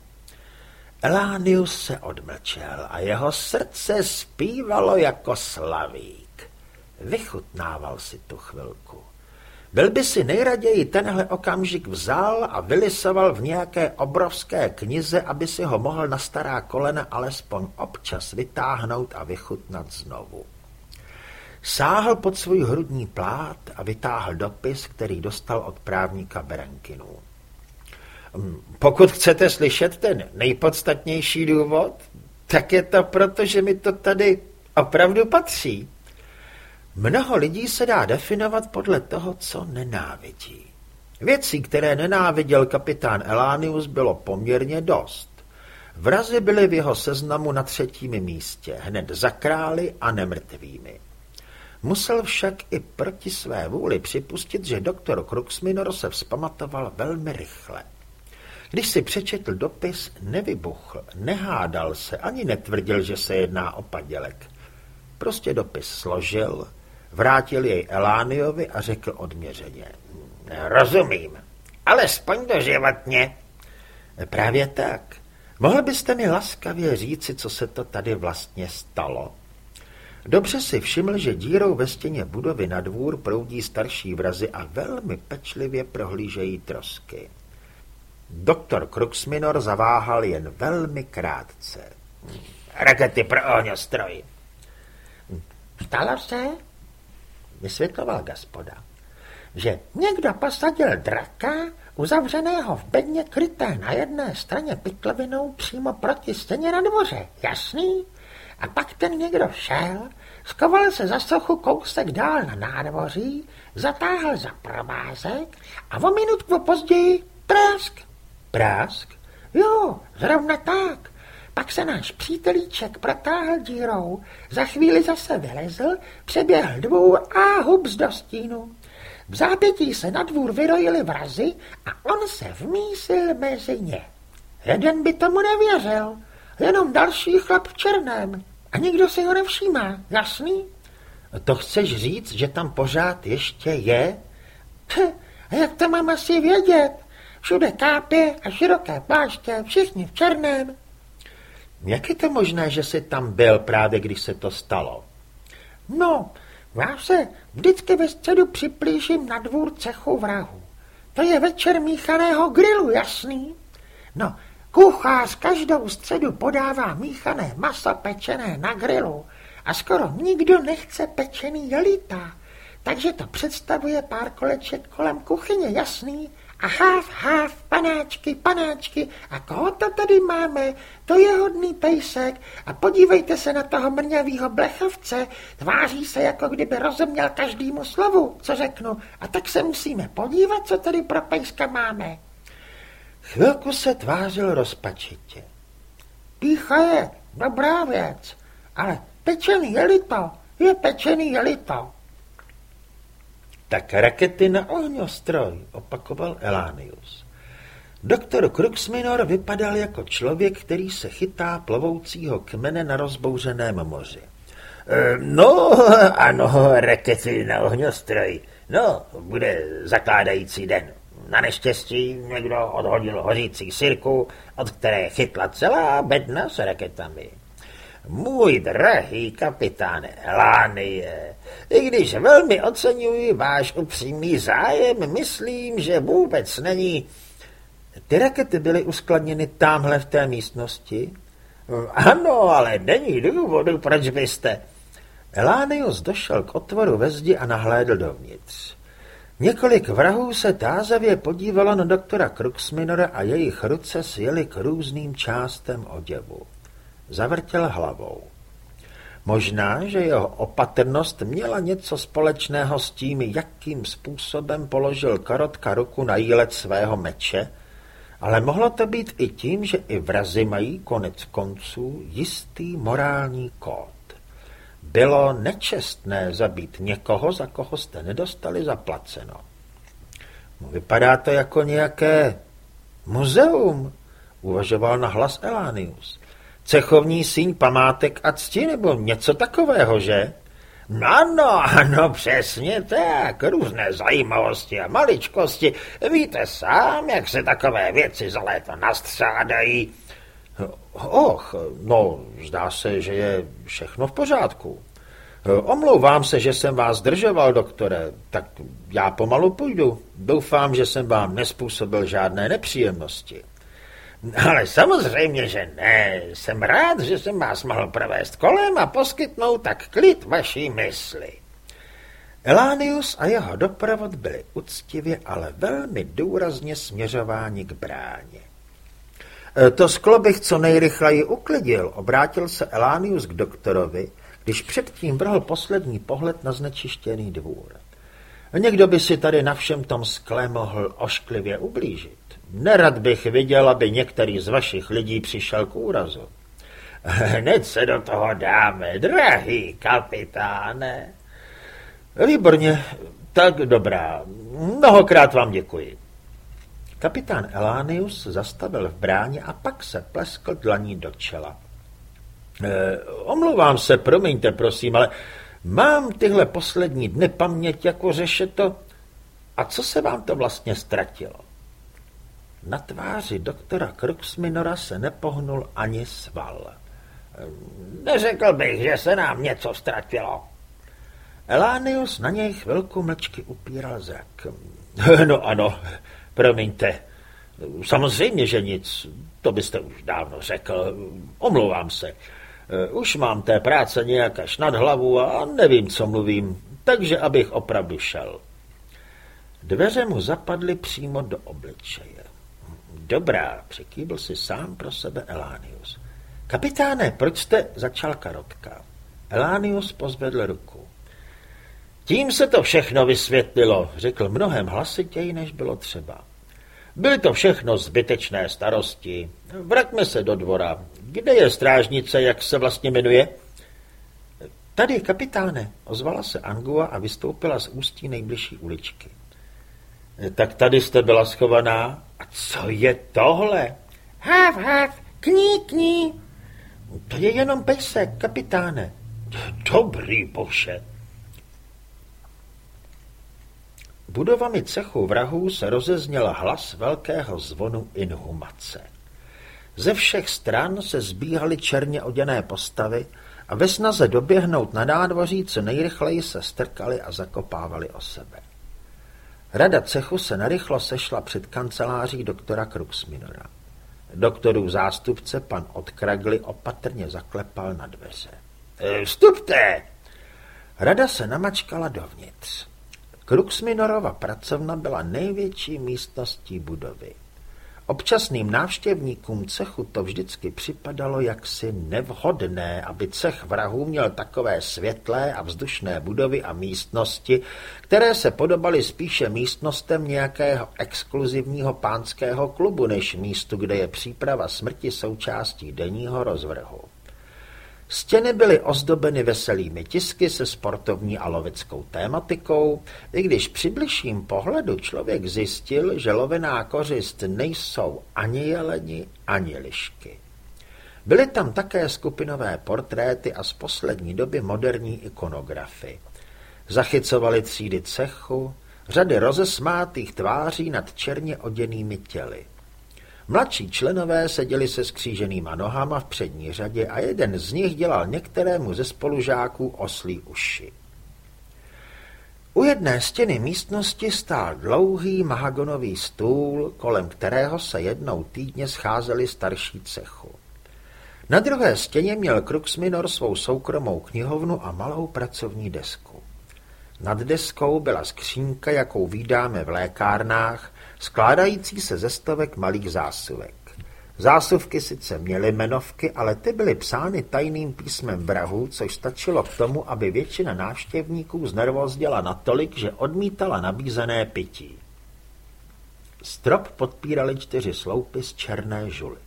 Elánius se odmlčel a jeho srdce zpívalo jako slavík. Vychutnával si tu chvilku. Byl by si nejraději tenhle okamžik vzal a vylisoval v nějaké obrovské knize, aby si ho mohl na stará kolena alespoň občas vytáhnout a vychutnat znovu. Sáhl pod svůj hrudní plát a vytáhl dopis, který dostal od právníka Berenkinů. Pokud chcete slyšet ten nejpodstatnější důvod, tak je to proto, že mi to tady opravdu patří. Mnoho lidí se dá definovat podle toho, co nenávidí. Věcí, které nenáviděl kapitán Elánius, bylo poměrně dost. Vrazy byly v jeho seznamu na třetím místě, hned za králi a nemrtvými. Musel však i proti své vůli připustit, že doktor Kruxminor se vzpamatoval velmi rychle. Když si přečetl dopis, nevybuchl, nehádal se, ani netvrdil, že se jedná o padělek. Prostě dopis složil, vrátil jej Elániovi a řekl odměřeně. Rozumím, alespoň doživotně. Právě tak. Mohl byste mi laskavě říci, co se to tady vlastně stalo? Dobře si všiml, že dírou ve stěně budovy na dvůr proudí starší vrazy a velmi pečlivě prohlížejí trosky. Doktor Kruxminor zaváhal jen velmi krátce. Rakety pro ohňostroj. Stalo se, vysvětloval gaspoda, že někdo posadil draka, uzavřeného v bedně kryté na jedné straně pytlovinou přímo proti stěně na dvoře, jasný? A pak ten někdo šel, skoval se za sochu kousek dál na nádvoří, zatáhl za provázek a o minutku později trásk. Prásk? Jo, zrovna tak. Pak se náš přítelíček protáhl dírou, za chvíli zase vylezl, přeběhl dvůr a hubs do stínu. V zápětí se na dvůr vyrojili vrazy a on se vmísil mezi ně. Jeden by tomu nevěřil, jenom další chlap v černém. A nikdo si ho nevšímá, jasný? To chceš říct, že tam pořád ještě je? Tch, jak to mám asi vědět? Všude kápy a široké pláště, všichni v černém. Jak je to možné, že jsi tam byl právě, když se to stalo? No, já se vždycky ve středu připlížím na dvůr cechu vrahu. To je večer míchaného grilu, jasný? No, kuchář každou středu podává míchané maso pečené na grilu a skoro nikdo nechce pečený jelita, takže to představuje pár koleček kolem kuchyně, jasný? A háv, háv, panáčky, panáčky. A koho to tady máme? To je hodný pejsek. A podívejte se na toho mrňavýho blechavce. Tváří se, jako kdyby rozuměl každému slovu, co řeknu. A tak se musíme podívat, co tady pro pejska máme. Chvilku se tvářil rozpačitě. Pícha je dobrá věc, ale pečený jelito je pečený jelito. Tak rakety na ohňostroj, opakoval Elánius. Doktor Kruxminor vypadal jako člověk, který se chytá plovoucího kmene na rozbouřeném moři. E, no, ano, rakety na ohňostroj. No, bude zakládající den. Na neštěstí někdo odhodil hořící sirku, od které chytla celá bedna s raketami. Můj drahý kapitáne Elánie, i když velmi oceňuji váš upřímný zájem, myslím, že vůbec není... Ty rakety byly uskladněny tamhle v té místnosti? Ano, ale není důvodu, proč byste... Elánius došel k otvoru ve zdi a nahlédl dovnitř. Několik vrahů se tázavě podívalo na doktora Kruxminora a jejich ruce sjeli k různým částem oděvu. Zavrtěl hlavou. Možná, že jeho opatrnost měla něco společného s tím, jakým způsobem položil Karotka ruku na jílec svého meče, ale mohlo to být i tím, že i vrazy mají konec konců jistý morální kód. Bylo nečestné zabít někoho, za koho jste nedostali zaplaceno. Vypadá to jako nějaké muzeum, uvažoval na hlas Elánius. Cechovní síň památek a cti nebo něco takového, že? Ano, ano, přesně tak. Různé zajímavosti a maličkosti. Víte sám, jak se takové věci za léto nastřádají. Och, no, zdá se, že je všechno v pořádku. Omlouvám se, že jsem vás zdržoval, doktore, tak já pomalu půjdu. Doufám, že jsem vám nespůsobil žádné nepříjemnosti. Ale samozřejmě, že ne. Jsem rád, že jsem vás mohl provést kolem a poskytnout tak klid vaší mysli. Elánius a jeho doprovod byli uctivě, ale velmi důrazně směřováni k bráně. E, to sklo bych co nejrychleji uklidil, obrátil se Elánius k doktorovi, když předtím vrhl poslední pohled na znečištěný dvůr. Někdo by si tady na všem tom skle mohl ošklivě ublížit. Nerad bych viděl, aby některý z vašich lidí přišel k úrazu. Hned se do toho dáme, drahý kapitáne. Výborně, tak dobrá. Mnohokrát vám děkuji. Kapitán Elánius zastavil v bráně a pak se pleskl dlaní do čela. E, omlouvám se, promiňte, prosím, ale mám tyhle poslední dny paměť jako řešeto. A co se vám to vlastně ztratilo? Na tváři doktora Kruxminora se nepohnul ani sval. Neřekl bych, že se nám něco ztratilo. Elánius na něj chvilku mlčky upíral zrak. [laughs] No ano, promiňte. Samozřejmě, že nic. To byste už dávno řekl. Omlouvám se. Už mám té práce nějak až nad hlavu a nevím, co mluvím, takže abych opravdu šel. Dveře mu zapadly přímo do obličeje. Dobrá, překýbl si sám pro sebe Elánius. Kapitáne, proč jste začal karotka? Elánius pozvedl ruku. Tím se to všechno vysvětlilo, řekl mnohem hlasitěji, než bylo třeba. Byly to všechno zbytečné starosti. Vraťme se do dvora. Kde je strážnice, jak se vlastně jmenuje? Tady, kapitáne, ozvala se Angua a vystoupila z ústí nejbližší uličky. Tak tady jste byla schovaná a co je tohle? Hav, hav, kní, kní. To je jenom pejsek, kapitáne. Dobrý bože. Budovami cechu vrahů se rozezněl hlas velkého zvonu inhumace. Ze všech stran se zbíhaly černě oděné postavy a ve snaze doběhnout na nádvoří co nejrychleji se strkali a zakopávali o sebe. Rada cechu se narychlo sešla před kanceláří doktora Kruxminora. Doktorův zástupce, pan Odkragli, opatrně zaklepal na dveře. E, vstupte! Rada se namačkala dovnitř. Kruxminorova pracovna byla největší místností budovy. Občasným návštěvníkům cechu to vždycky připadalo jaksi nevhodné, aby cech vrahů měl takové světlé a vzdušné budovy a místnosti, které se podobaly spíše místnostem nějakého exkluzivního pánského klubu, než místu, kde je příprava smrti součástí denního rozvrhu. Stěny byly ozdobeny veselými tisky se sportovní a loveckou tématikou, i když při bližším pohledu člověk zjistil, že lovená kořist nejsou ani jeleni, ani lišky. Byly tam také skupinové portréty a z poslední doby moderní ikonografy. Zachycovali třídy cechu, řady rozesmátých tváří nad černě oděnými těly. Mladší členové seděli se skříženýma nohama v přední řadě a jeden z nich dělal některému ze spolužáků oslí uši. U jedné stěny místnosti stál dlouhý mahagonový stůl, kolem kterého se jednou týdně scházeli starší cechu. Na druhé stěně měl Kruxminor svou soukromou knihovnu a malou pracovní desku. Nad deskou byla skřínka, jakou vydáme v lékárnách, skládající se ze stovek malých zásuvek. Zásuvky sice měly jmenovky, ale ty byly psány tajným písmem vrahu, což stačilo k tomu, aby většina návštěvníků znervozděla natolik, že odmítala nabízené pití. Strop podpírali čtyři sloupy z černé žuly.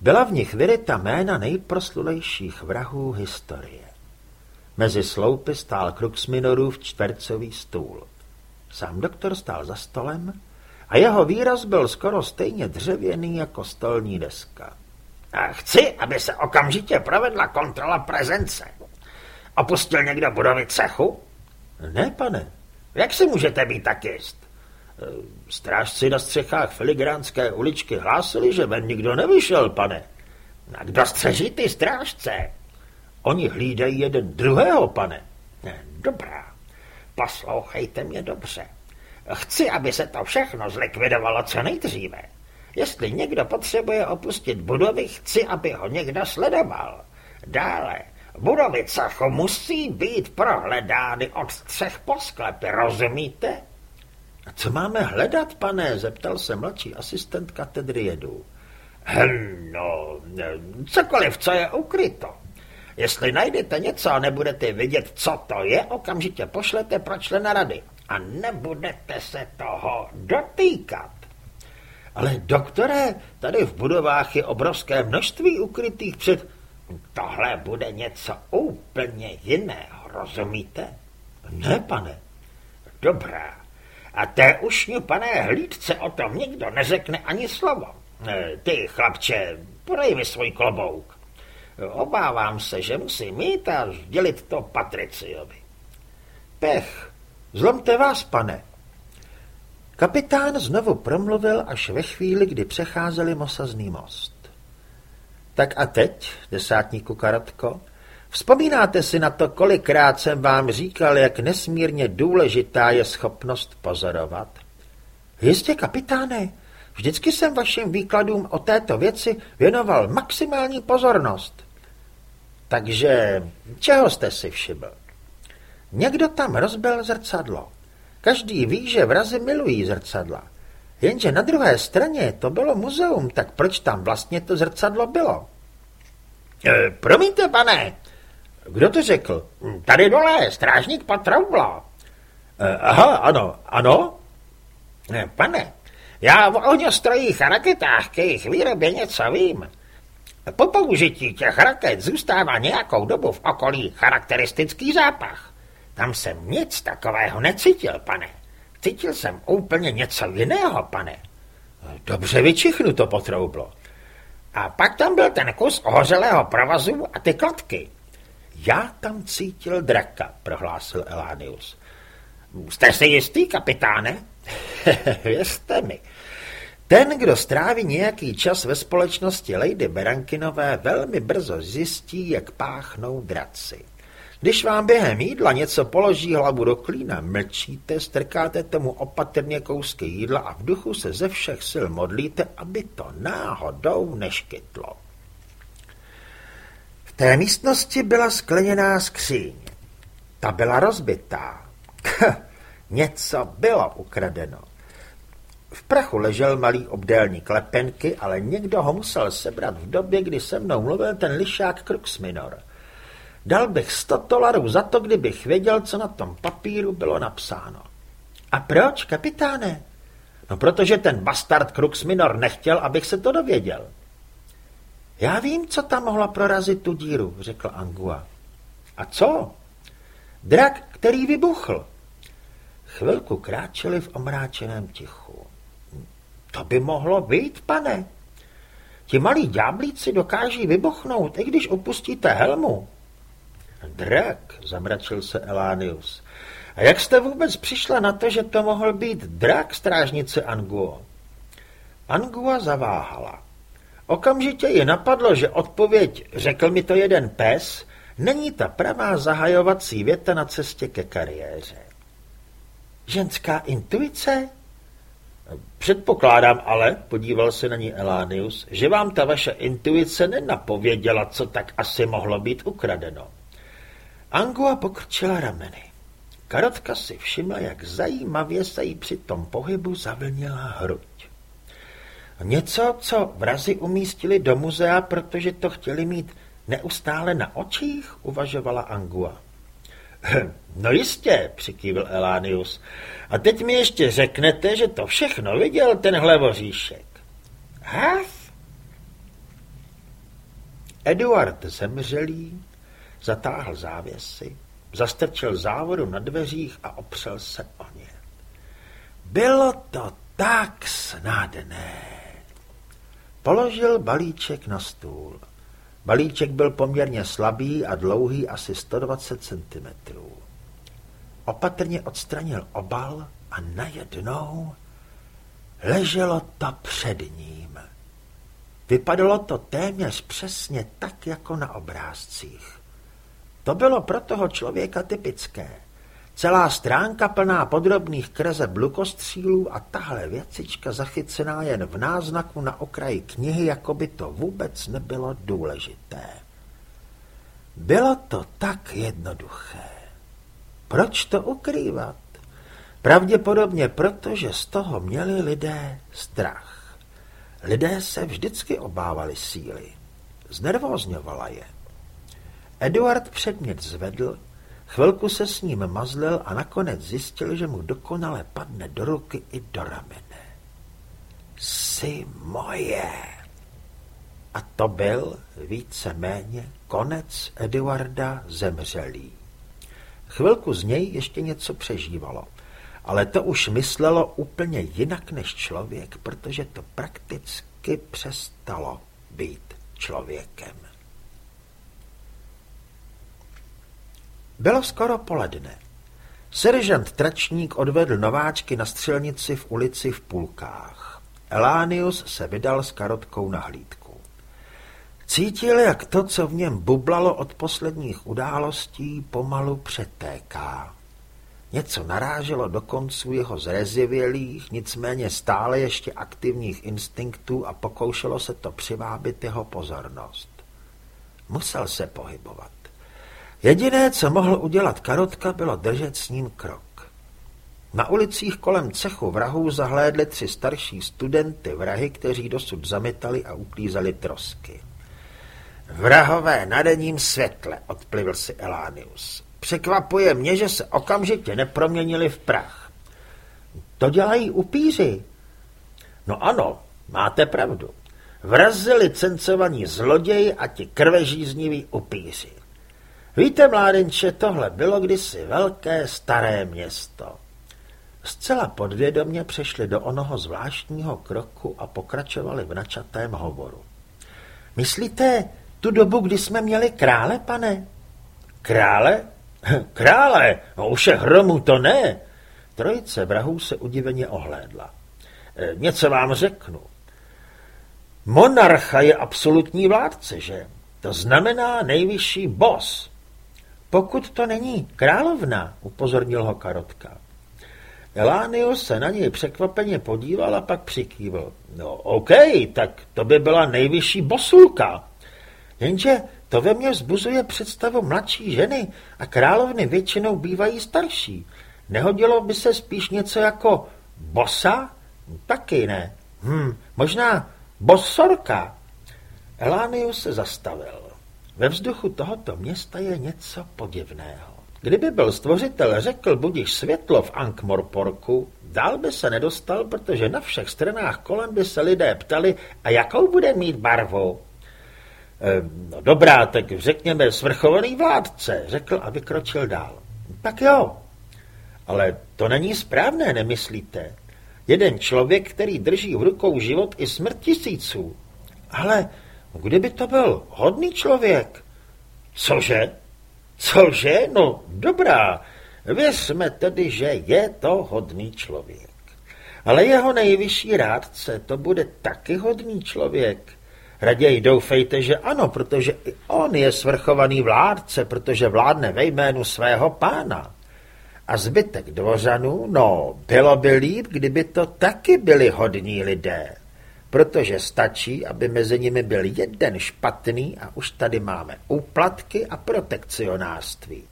Byla v nich vyryta jména nejproslulejších vrahů historie. Mezi sloupy stál Kruxminorův čtvercový stůl. Sám doktor stál za stolem a jeho výraz byl skoro stejně dřevěný jako stolní deska. A chci, aby se okamžitě provedla kontrola prezence. Opustil někdo budovy cechu? Ne, pane. Jak si můžete být tak jist? E, strážci na střechách Filigránské uličky hlásili, že ven nikdo nevyšel, pane. A kdo střeží ty strážce? Oni hlídají jeden druhého, pane. Dobrá, poslouchejte mě dobře. Chci, aby se to všechno zlikvidovalo co nejdříve. Jestli někdo potřebuje opustit budovy, chci, aby ho někdo sledoval. Dále, budovy cechu musí být prohledány od střech po sklepy, rozumíte? A co máme hledat, pane? zeptal se mladší asistent katedry jedů. Hm, no, cokoliv, co je ukryto. Jestli najdete něco a nebudete vidět, co to je, okamžitě pošlete pro člena rady a nebudete se toho dotýkat. Ale doktore, tady v budovách je obrovské množství ukrytých před... Tohle bude něco úplně jiného, rozumíte? Ne, pane. Dobrá. A té ušňu, pane hlídce, o tom nikdo neřekne ani slovo. E, ty, chlapče, podej mi svůj klobouk. Obávám se, že musím mít a sdělit to Patriciovi. Pech, zlomte vás, pane. Kapitán znovu promluvil až ve chvíli, kdy přecházeli mosazný most. Tak a teď, desátníku Karatko, vzpomínáte si na to, kolikrát jsem vám říkal, jak nesmírně důležitá je schopnost pozorovat? Jistě, kapitáne, vždycky jsem vašim výkladům o této věci věnoval maximální pozornost. Takže čeho jste si všiml? Někdo tam rozbil zrcadlo. Každý ví, že vrazy milují zrcadla. Jenže na druhé straně to bylo muzeum, tak proč tam vlastně to zrcadlo bylo? E, promiňte, pane. Kdo to řekl? Tady dole, strážník Patroubla. E, aha, ano, ano? E, pane, já o ohňostrojích a raketách k jejich výrobě něco vím. Po použití těch raket zůstává nějakou dobu v okolí charakteristický zápach. Tam jsem nic takového necítil, pane. Cítil jsem úplně něco jiného, pane. Dobře vyčichnu to potroublo. A pak tam byl ten kus ohořelého provazu a ty kladky. Já tam cítil draka, prohlásil Elánius. Jste si jistý, kapitáne? [laughs] Věřte mi, ten, kdo stráví nějaký čas ve společnosti Lady Berankinové, velmi brzo zjistí, jak páchnou draci. Když vám během jídla něco položí hlavu do klína, mlčíte, strkáte tomu opatrně kousky jídla a v duchu se ze všech sil modlíte, aby to náhodou neškytlo. V té místnosti byla skleněná skříň. Ta byla rozbitá. něco bylo ukradeno. V prachu ležel malý obdélník lepenky, ale někdo ho musel sebrat v době, kdy se mnou mluvil ten lišák Kruxminor. Dal bych sto dolarů za to, kdybych věděl, co na tom papíru bylo napsáno. A proč, kapitáne? No, protože ten bastard Kruxminor nechtěl, abych se to dověděl. Já vím, co tam mohla prorazit tu díru, řekl Angua. A co? Drak, který vybuchl. Chvilku kráčeli v omráčeném tichu. To by mohlo být, pane. Ti malí ďáblíci dokáží vybochnout, i když opustíte helmu. Drak, zamračil se Elánius. A jak jste vůbec přišla na to, že to mohl být drak, strážnice Anguo? Angua zaváhala. Okamžitě ji napadlo, že odpověď řekl mi to jeden pes, není ta pravá zahajovací věta na cestě ke kariéře. Ženská intuice? Předpokládám ale, podíval se na ní Elánius, že vám ta vaše intuice nenapověděla, co tak asi mohlo být ukradeno. Angua pokrčila rameny. Karotka si všimla, jak zajímavě se jí při tom pohybu zavlnila hruď. Něco, co vrazi umístili do muzea, protože to chtěli mít neustále na očích, uvažovala Angua. No jistě, přikývil Elánius. A teď mi ještě řeknete, že to všechno viděl tenhle voříšek. Haf? Eduard zemřelý zatáhl závěsy, zastrčil závodu na dveřích a opřel se o ně. Bylo to tak snadné. Položil balíček na stůl. Balíček byl poměrně slabý a dlouhý asi 120 cm. Opatrně odstranil obal a najednou leželo to před ním. Vypadalo to téměř přesně tak, jako na obrázcích. To bylo pro toho člověka typické. Celá stránka plná podrobných kreseb lukostřílů a tahle věcička zachycená jen v náznaku na okraji knihy, jako by to vůbec nebylo důležité. Bylo to tak jednoduché. Proč to ukrývat? Pravděpodobně proto, že z toho měli lidé strach. Lidé se vždycky obávali síly. Znervózňovala je. Eduard předmět zvedl, chvilku se s ním mazlil a nakonec zjistil, že mu dokonale padne do ruky i do ramene. Jsi moje. A to byl více-méně konec Eduarda zemřelý. Chvilku z něj ještě něco přežívalo, ale to už myslelo úplně jinak než člověk, protože to prakticky přestalo být člověkem. Bylo skoro poledne. Seržant Tračník odvedl nováčky na střelnici v ulici v Pulkách. Elánius se vydal s karotkou na hlídku. Cítil, jak to, co v něm bublalo od posledních událostí, pomalu přetéká. Něco naráželo do konců jeho zrezivělých, nicméně stále ještě aktivních instinktů a pokoušelo se to přivábit jeho pozornost. Musel se pohybovat. Jediné, co mohl udělat Karotka, bylo držet s ním krok. Na ulicích kolem cechu vrahů zahlédli tři starší studenty vrahy, kteří dosud zametali a uklízeli trosky. Vrahové na denním světle, odplivil si Elánius. Překvapuje mě, že se okamžitě neproměnili v prach. To dělají upíři. No ano, máte pravdu. Vrazi licencovaní zloději a ti krvežízniví upíři. Víte, mládenče, tohle bylo kdysi velké staré město. Zcela podvědomě přešli do onoho zvláštního kroku a pokračovali v načatém hovoru. Myslíte tu dobu, kdy jsme měli krále, pane? Krále? [laughs] Krále? No už je hromu to ne. Trojice vrahů se udiveně ohlédla. E, něco vám řeknu. Monarcha je absolutní vládce, že? To znamená nejvyšší boss. Pokud to není královna, upozornil ho Karotka. Elánius se na něj překvapeně podíval a pak přikývil. No OK, tak to by byla nejvyšší bosulka. Jenže to ve mně vzbuzuje představu mladší ženy a královny většinou bývají starší. Nehodilo by se spíš něco jako bosa? Taky ne. Hm, možná bosorka. Elánius se zastavil. Ve vzduchu tohoto města je něco podivného. Kdyby byl stvořitel řekl budíš světlo v Ankmorporku, dál by se nedostal, protože na všech stranách kolem by se lidé ptali, a jakou bude mít barvu. E, no dobrá, tak řekněme svrchovaný vládce, řekl a vykročil dál. Tak jo, ale to není správné, nemyslíte? Jeden člověk, který drží v rukou život i smrt tisíců. Ale Kdyby to byl hodný člověk. Cože? Cože? No dobrá. Věřme tedy, že je to hodný člověk. Ale jeho nejvyšší rádce, to bude taky hodný člověk. Raději doufejte, že ano, protože i on je svrchovaný vládce, protože vládne ve jménu svého pána. A zbytek dvořanů, no, bylo by líp, kdyby to taky byli hodní lidé, protože stačí, aby mezi nimi byl jeden špatný a už tady máme úplatky a protekcionářství.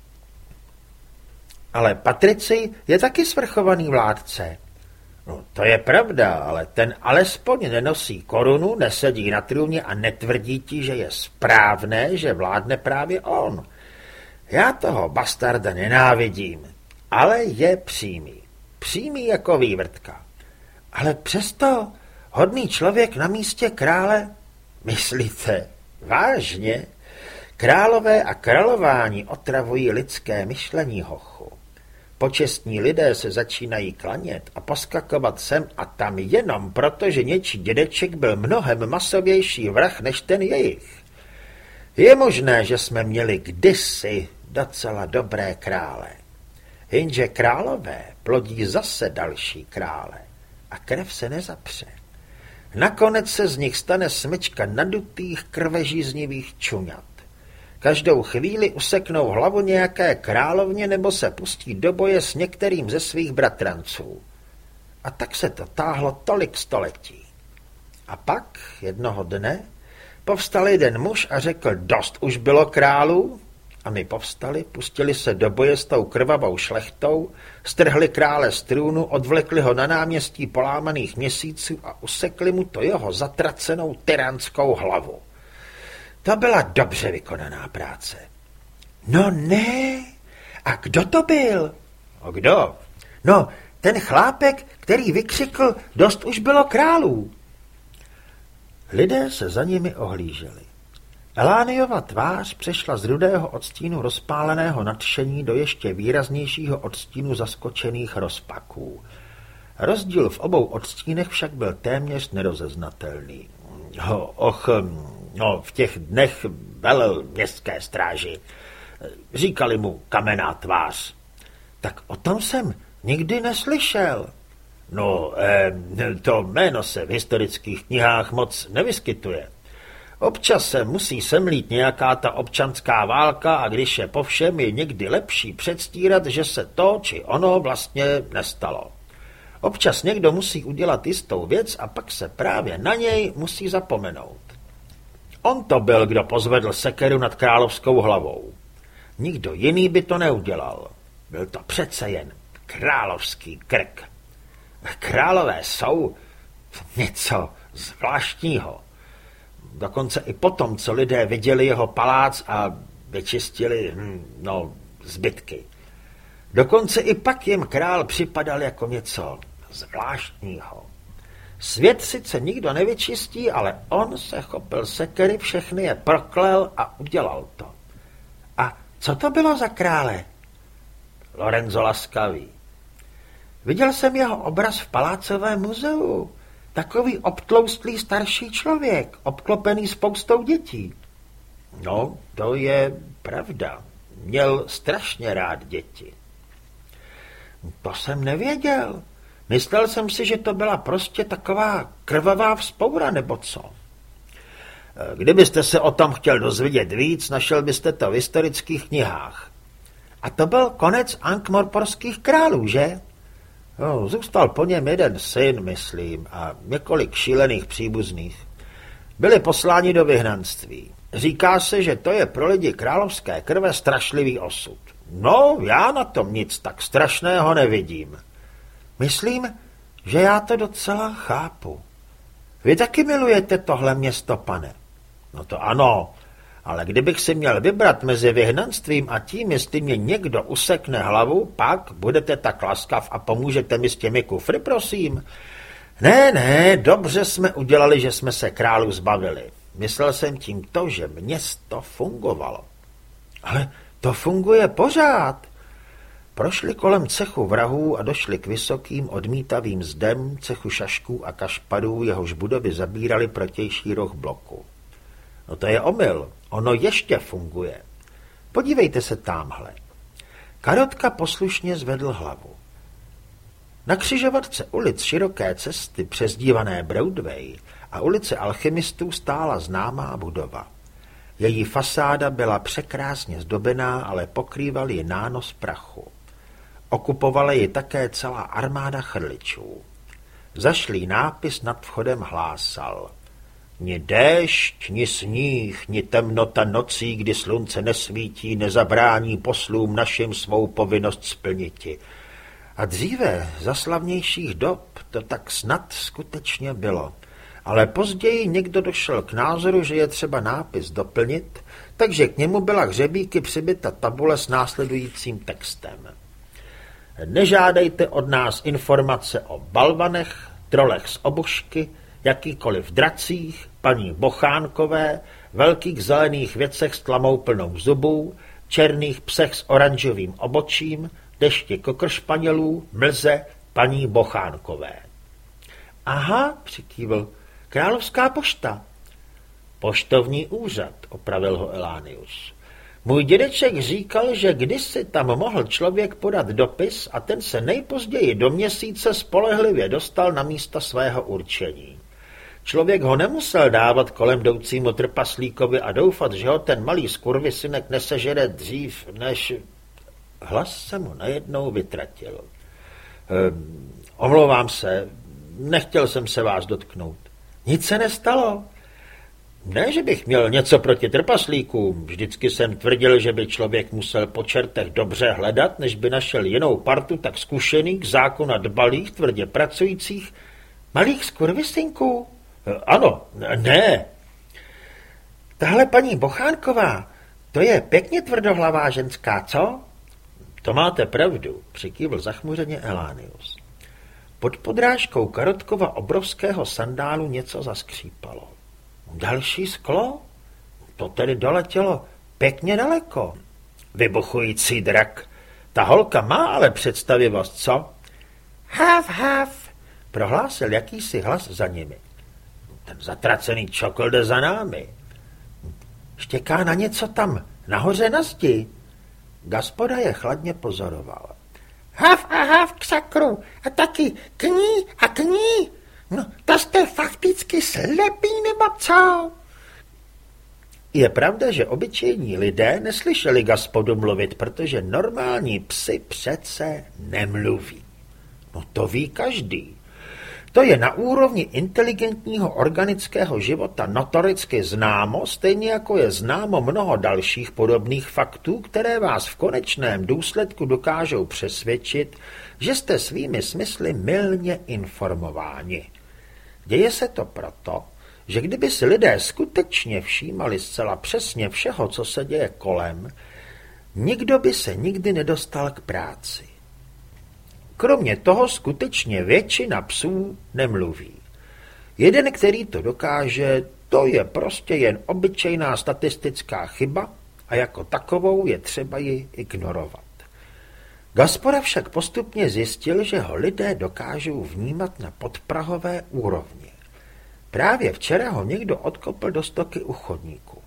Ale Patrici je taky svrchovaný vládce. No, to je pravda, ale ten alespoň nenosí korunu, nesedí na trůně a netvrdí ti, že je správné, že vládne právě on. Já toho bastarda nenávidím, ale je přímý. Přímý jako vývrtka. Ale přesto hodný člověk na místě krále, myslíte, vážně? Králové a králování otravují lidské myšlení, hochu. Počestní lidé se začínají klanět a poskakovat sem a tam jenom proto, že něčí dědeček byl mnohem masovější vrah než ten jejich. Je možné, že jsme měli kdysi docela dobré krále. Jenže králové plodí zase další krále a krev se nezapře. Nakonec se z nich stane smyčka nadutých krvežíznivých čuňat. Každou chvíli useknou hlavu nějaké královně nebo se pustí do boje s některým ze svých bratranců. A tak se to táhlo tolik století. A pak, jednoho dne, povstal jeden muž a řekl, dost už bylo králů, a my povstali, pustili se do boje s tou krvavou šlechtou, strhli krále z trůnu, odvlekli ho na náměstí polámaných měsíců a usekli mu to jeho zatracenou tyranskou hlavu. To byla dobře vykonaná práce. No ne, a kdo to byl? A kdo? No, ten chlápek, který vykřikl, dost už bylo králů. Lidé se za nimi ohlíželi. Elániova tvář přešla z rudého odstínu rozpáleného nadšení do ještě výraznějšího odstínu zaskočených rozpaků. Rozdíl v obou odstínech však byl téměř nerozeznatelný. Och, no, v těch dnech velel městské stráži. Říkali mu kamená tvář. Tak o tom jsem nikdy neslyšel. No, eh, to jméno se v historických knihách moc nevyskytuje. Občas se musí semlít nějaká ta občanská válka a když je po všem, je někdy lepší předstírat, že se to či ono vlastně nestalo. Občas někdo musí udělat jistou věc a pak se právě na něj musí zapomenout. On to byl, kdo pozvedl sekeru nad královskou hlavou. Nikdo jiný by to neudělal. Byl to přece jen královský krk. Králové jsou něco zvláštního. Dokonce i potom, co lidé viděli jeho palác a vyčistili, hm, no, zbytky. Dokonce i pak jim král připadal jako něco zvláštního. Svět sice nikdo nevyčistí, ale on se chopil sekery, všechny je proklel a udělal to. A co to bylo za krále? Lorenzo Laskavý. Viděl jsem jeho obraz v Palácovém muzeu. Takový obtloustlý starší člověk, obklopený spoustou dětí. No, to je pravda. Měl strašně rád děti. To jsem nevěděl. Myslel jsem si, že to byla prostě taková krvavá vzpoura, nebo co? Kdybyste se o tom chtěl dozvědět víc, našel byste to v historických knihách. A to byl konec ankmorporských králů, že? No, zůstal po něm jeden syn, myslím, a několik šílených příbuzných. Byli posláni do vyhnanství. Říká se, že to je pro lidi královské krve strašlivý osud. No, já na tom nic tak strašného nevidím. Myslím, že já to docela chápu. Vy taky milujete tohle město, pane? No to ano, ale kdybych si měl vybrat mezi vyhnanstvím a tím, jestli mě někdo usekne hlavu, pak budete tak laskav a pomůžete mi s těmi kufry, prosím. Ne, ne, dobře jsme udělali, že jsme se králu zbavili. Myslel jsem tím to, že město fungovalo. Ale to funguje pořád. Prošli kolem cechu vrahů a došli k vysokým odmítavým zdem cechu šašků a kašpadů, jehož budovy zabírali protější roh bloku. No to je omyl. Ono ještě funguje. Podívejte se tamhle. Karotka poslušně zvedl hlavu. Na křižovatce ulic široké cesty přezdívané Broadway a ulice Alchymistů stála známá budova. Její fasáda byla překrásně zdobená, ale pokrýval ji nános prachu. Okupovala ji také celá armáda chrličů. Zašlý nápis nad vchodem hlásal. Ni déšť, ni sníh, ni temnota nocí, kdy slunce nesvítí, nezabrání poslům našim svou povinnost splniti. A dříve, za slavnějších dob, to tak snad skutečně bylo. Ale později někdo došel k názoru, že je třeba nápis doplnit, takže k němu byla hřebíky přibyta tabule s následujícím textem. Nežádejte od nás informace o balvanech, trolech z obušky, jakýkoliv dracích, paní Bochánkové, velkých zelených věcech s tlamou plnou zubů, černých psech s oranžovým obočím, dešti kokršpanělů, mlze, paní Bochánkové. Aha, přikývil, královská pošta. Poštovní úřad, opravil ho Elánius. Můj dědeček říkal, že kdysi tam mohl člověk podat dopis a ten se nejpozději do měsíce spolehlivě dostal na místo svého určení. Člověk ho nemusel dávat kolem jdoucímu trpaslíkovi a doufat, že ho ten malý skurvysynek nesežere dřív, než... Hlas se mu najednou vytratil. Ehm, omlouvám se, nechtěl jsem se vás dotknout. Nic se nestalo. Ne, že bych měl něco proti trpaslíkům. Vždycky jsem tvrdil, že by člověk musel po čertech dobře hledat, než by našel jinou partu tak zkušených, zákona dbalých, tvrdě pracujících, malých skurvysinků. Ano, ne. Tahle paní Bochánková, to je pěkně tvrdohlavá ženská, co? To máte pravdu, přikývl zachmuřeně Elánius. Pod podrážkou Karotkova obrovského sandálu něco zaskřípalo. Další sklo? To tedy doletělo pěkně daleko. Vybuchující drak. Ta holka má ale představivost, co? Hav, hav, prohlásil jakýsi hlas za nimi. Ten zatracený čokl jde za námi. Štěká na něco tam, nahoře na zdi. Gaspoda je chladně pozoroval. Hav a hav k sakru a taky kní a kní. No, to jste fakticky slepý nebo co? Je pravda, že obyčejní lidé neslyšeli gaspodu mluvit, protože normální psy přece nemluví. No to ví každý. To je na úrovni inteligentního organického života notoricky známo, stejně jako je známo mnoho dalších podobných faktů, které vás v konečném důsledku dokážou přesvědčit, že jste svými smysly mylně informováni. Děje se to proto, že kdyby si lidé skutečně všímali zcela přesně všeho, co se děje kolem, nikdo by se nikdy nedostal k práci. Kromě toho skutečně většina psů nemluví. Jeden, který to dokáže, to je prostě jen obyčejná statistická chyba a jako takovou je třeba ji ignorovat. Gaspora však postupně zjistil, že ho lidé dokážou vnímat na podprahové úrovni. Právě včera ho někdo odkopl do stoky u chodníku.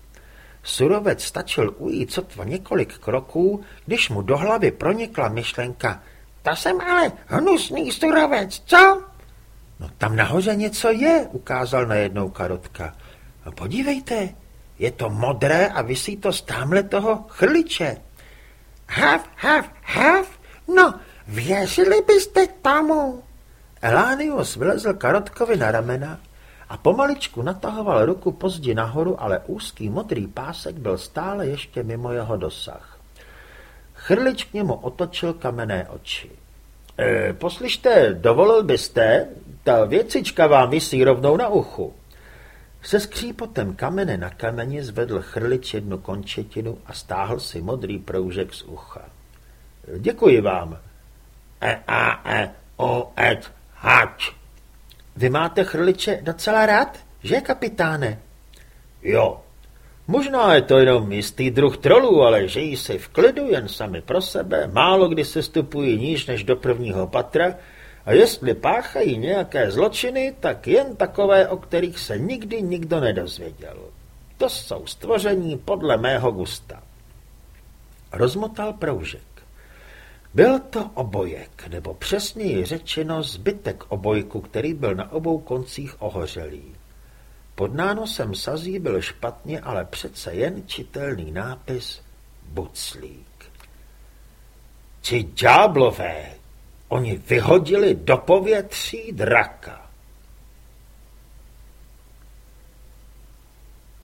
Surovec stačil ujít sotva několik kroků, když mu do hlavy pronikla myšlenka to jsem ale hnusný surovec, co? No tam nahoře něco je, ukázal najednou karotka. No podívejte, je to modré a vysí to z tamhle toho chrliče. Hav, hav, hav, no, věřili byste tomu. Elánius vylezl karotkovi na ramena a pomaličku natahoval ruku pozdě nahoru, ale úzký modrý pásek byl stále ještě mimo jeho dosah. Chrlič k němu otočil kamenné oči. E, poslyšte, dovolil byste, ta věcička vám vysí rovnou na uchu. Se skřípotem kamene na kameni zvedl chrlič jednu končetinu a stáhl si modrý proužek z ucha. Děkuji vám. E, a, e, o, et, hač. Vy máte chrliče docela rád, že, kapitáne? Jo, Možná je to jenom jistý druh trolů, ale žijí si v klidu jen sami pro sebe, málo kdy se stupují níž než do prvního patra a jestli páchají nějaké zločiny, tak jen takové, o kterých se nikdy nikdo nedozvěděl. To jsou stvoření podle mého gusta. Rozmotal proužek. Byl to obojek, nebo přesněji řečeno zbytek obojku, který byl na obou koncích ohořelý. Pod nánosem sazí byl špatně, ale přece jen čitelný nápis Buclík. Ti ďáblové, oni vyhodili do povětří draka.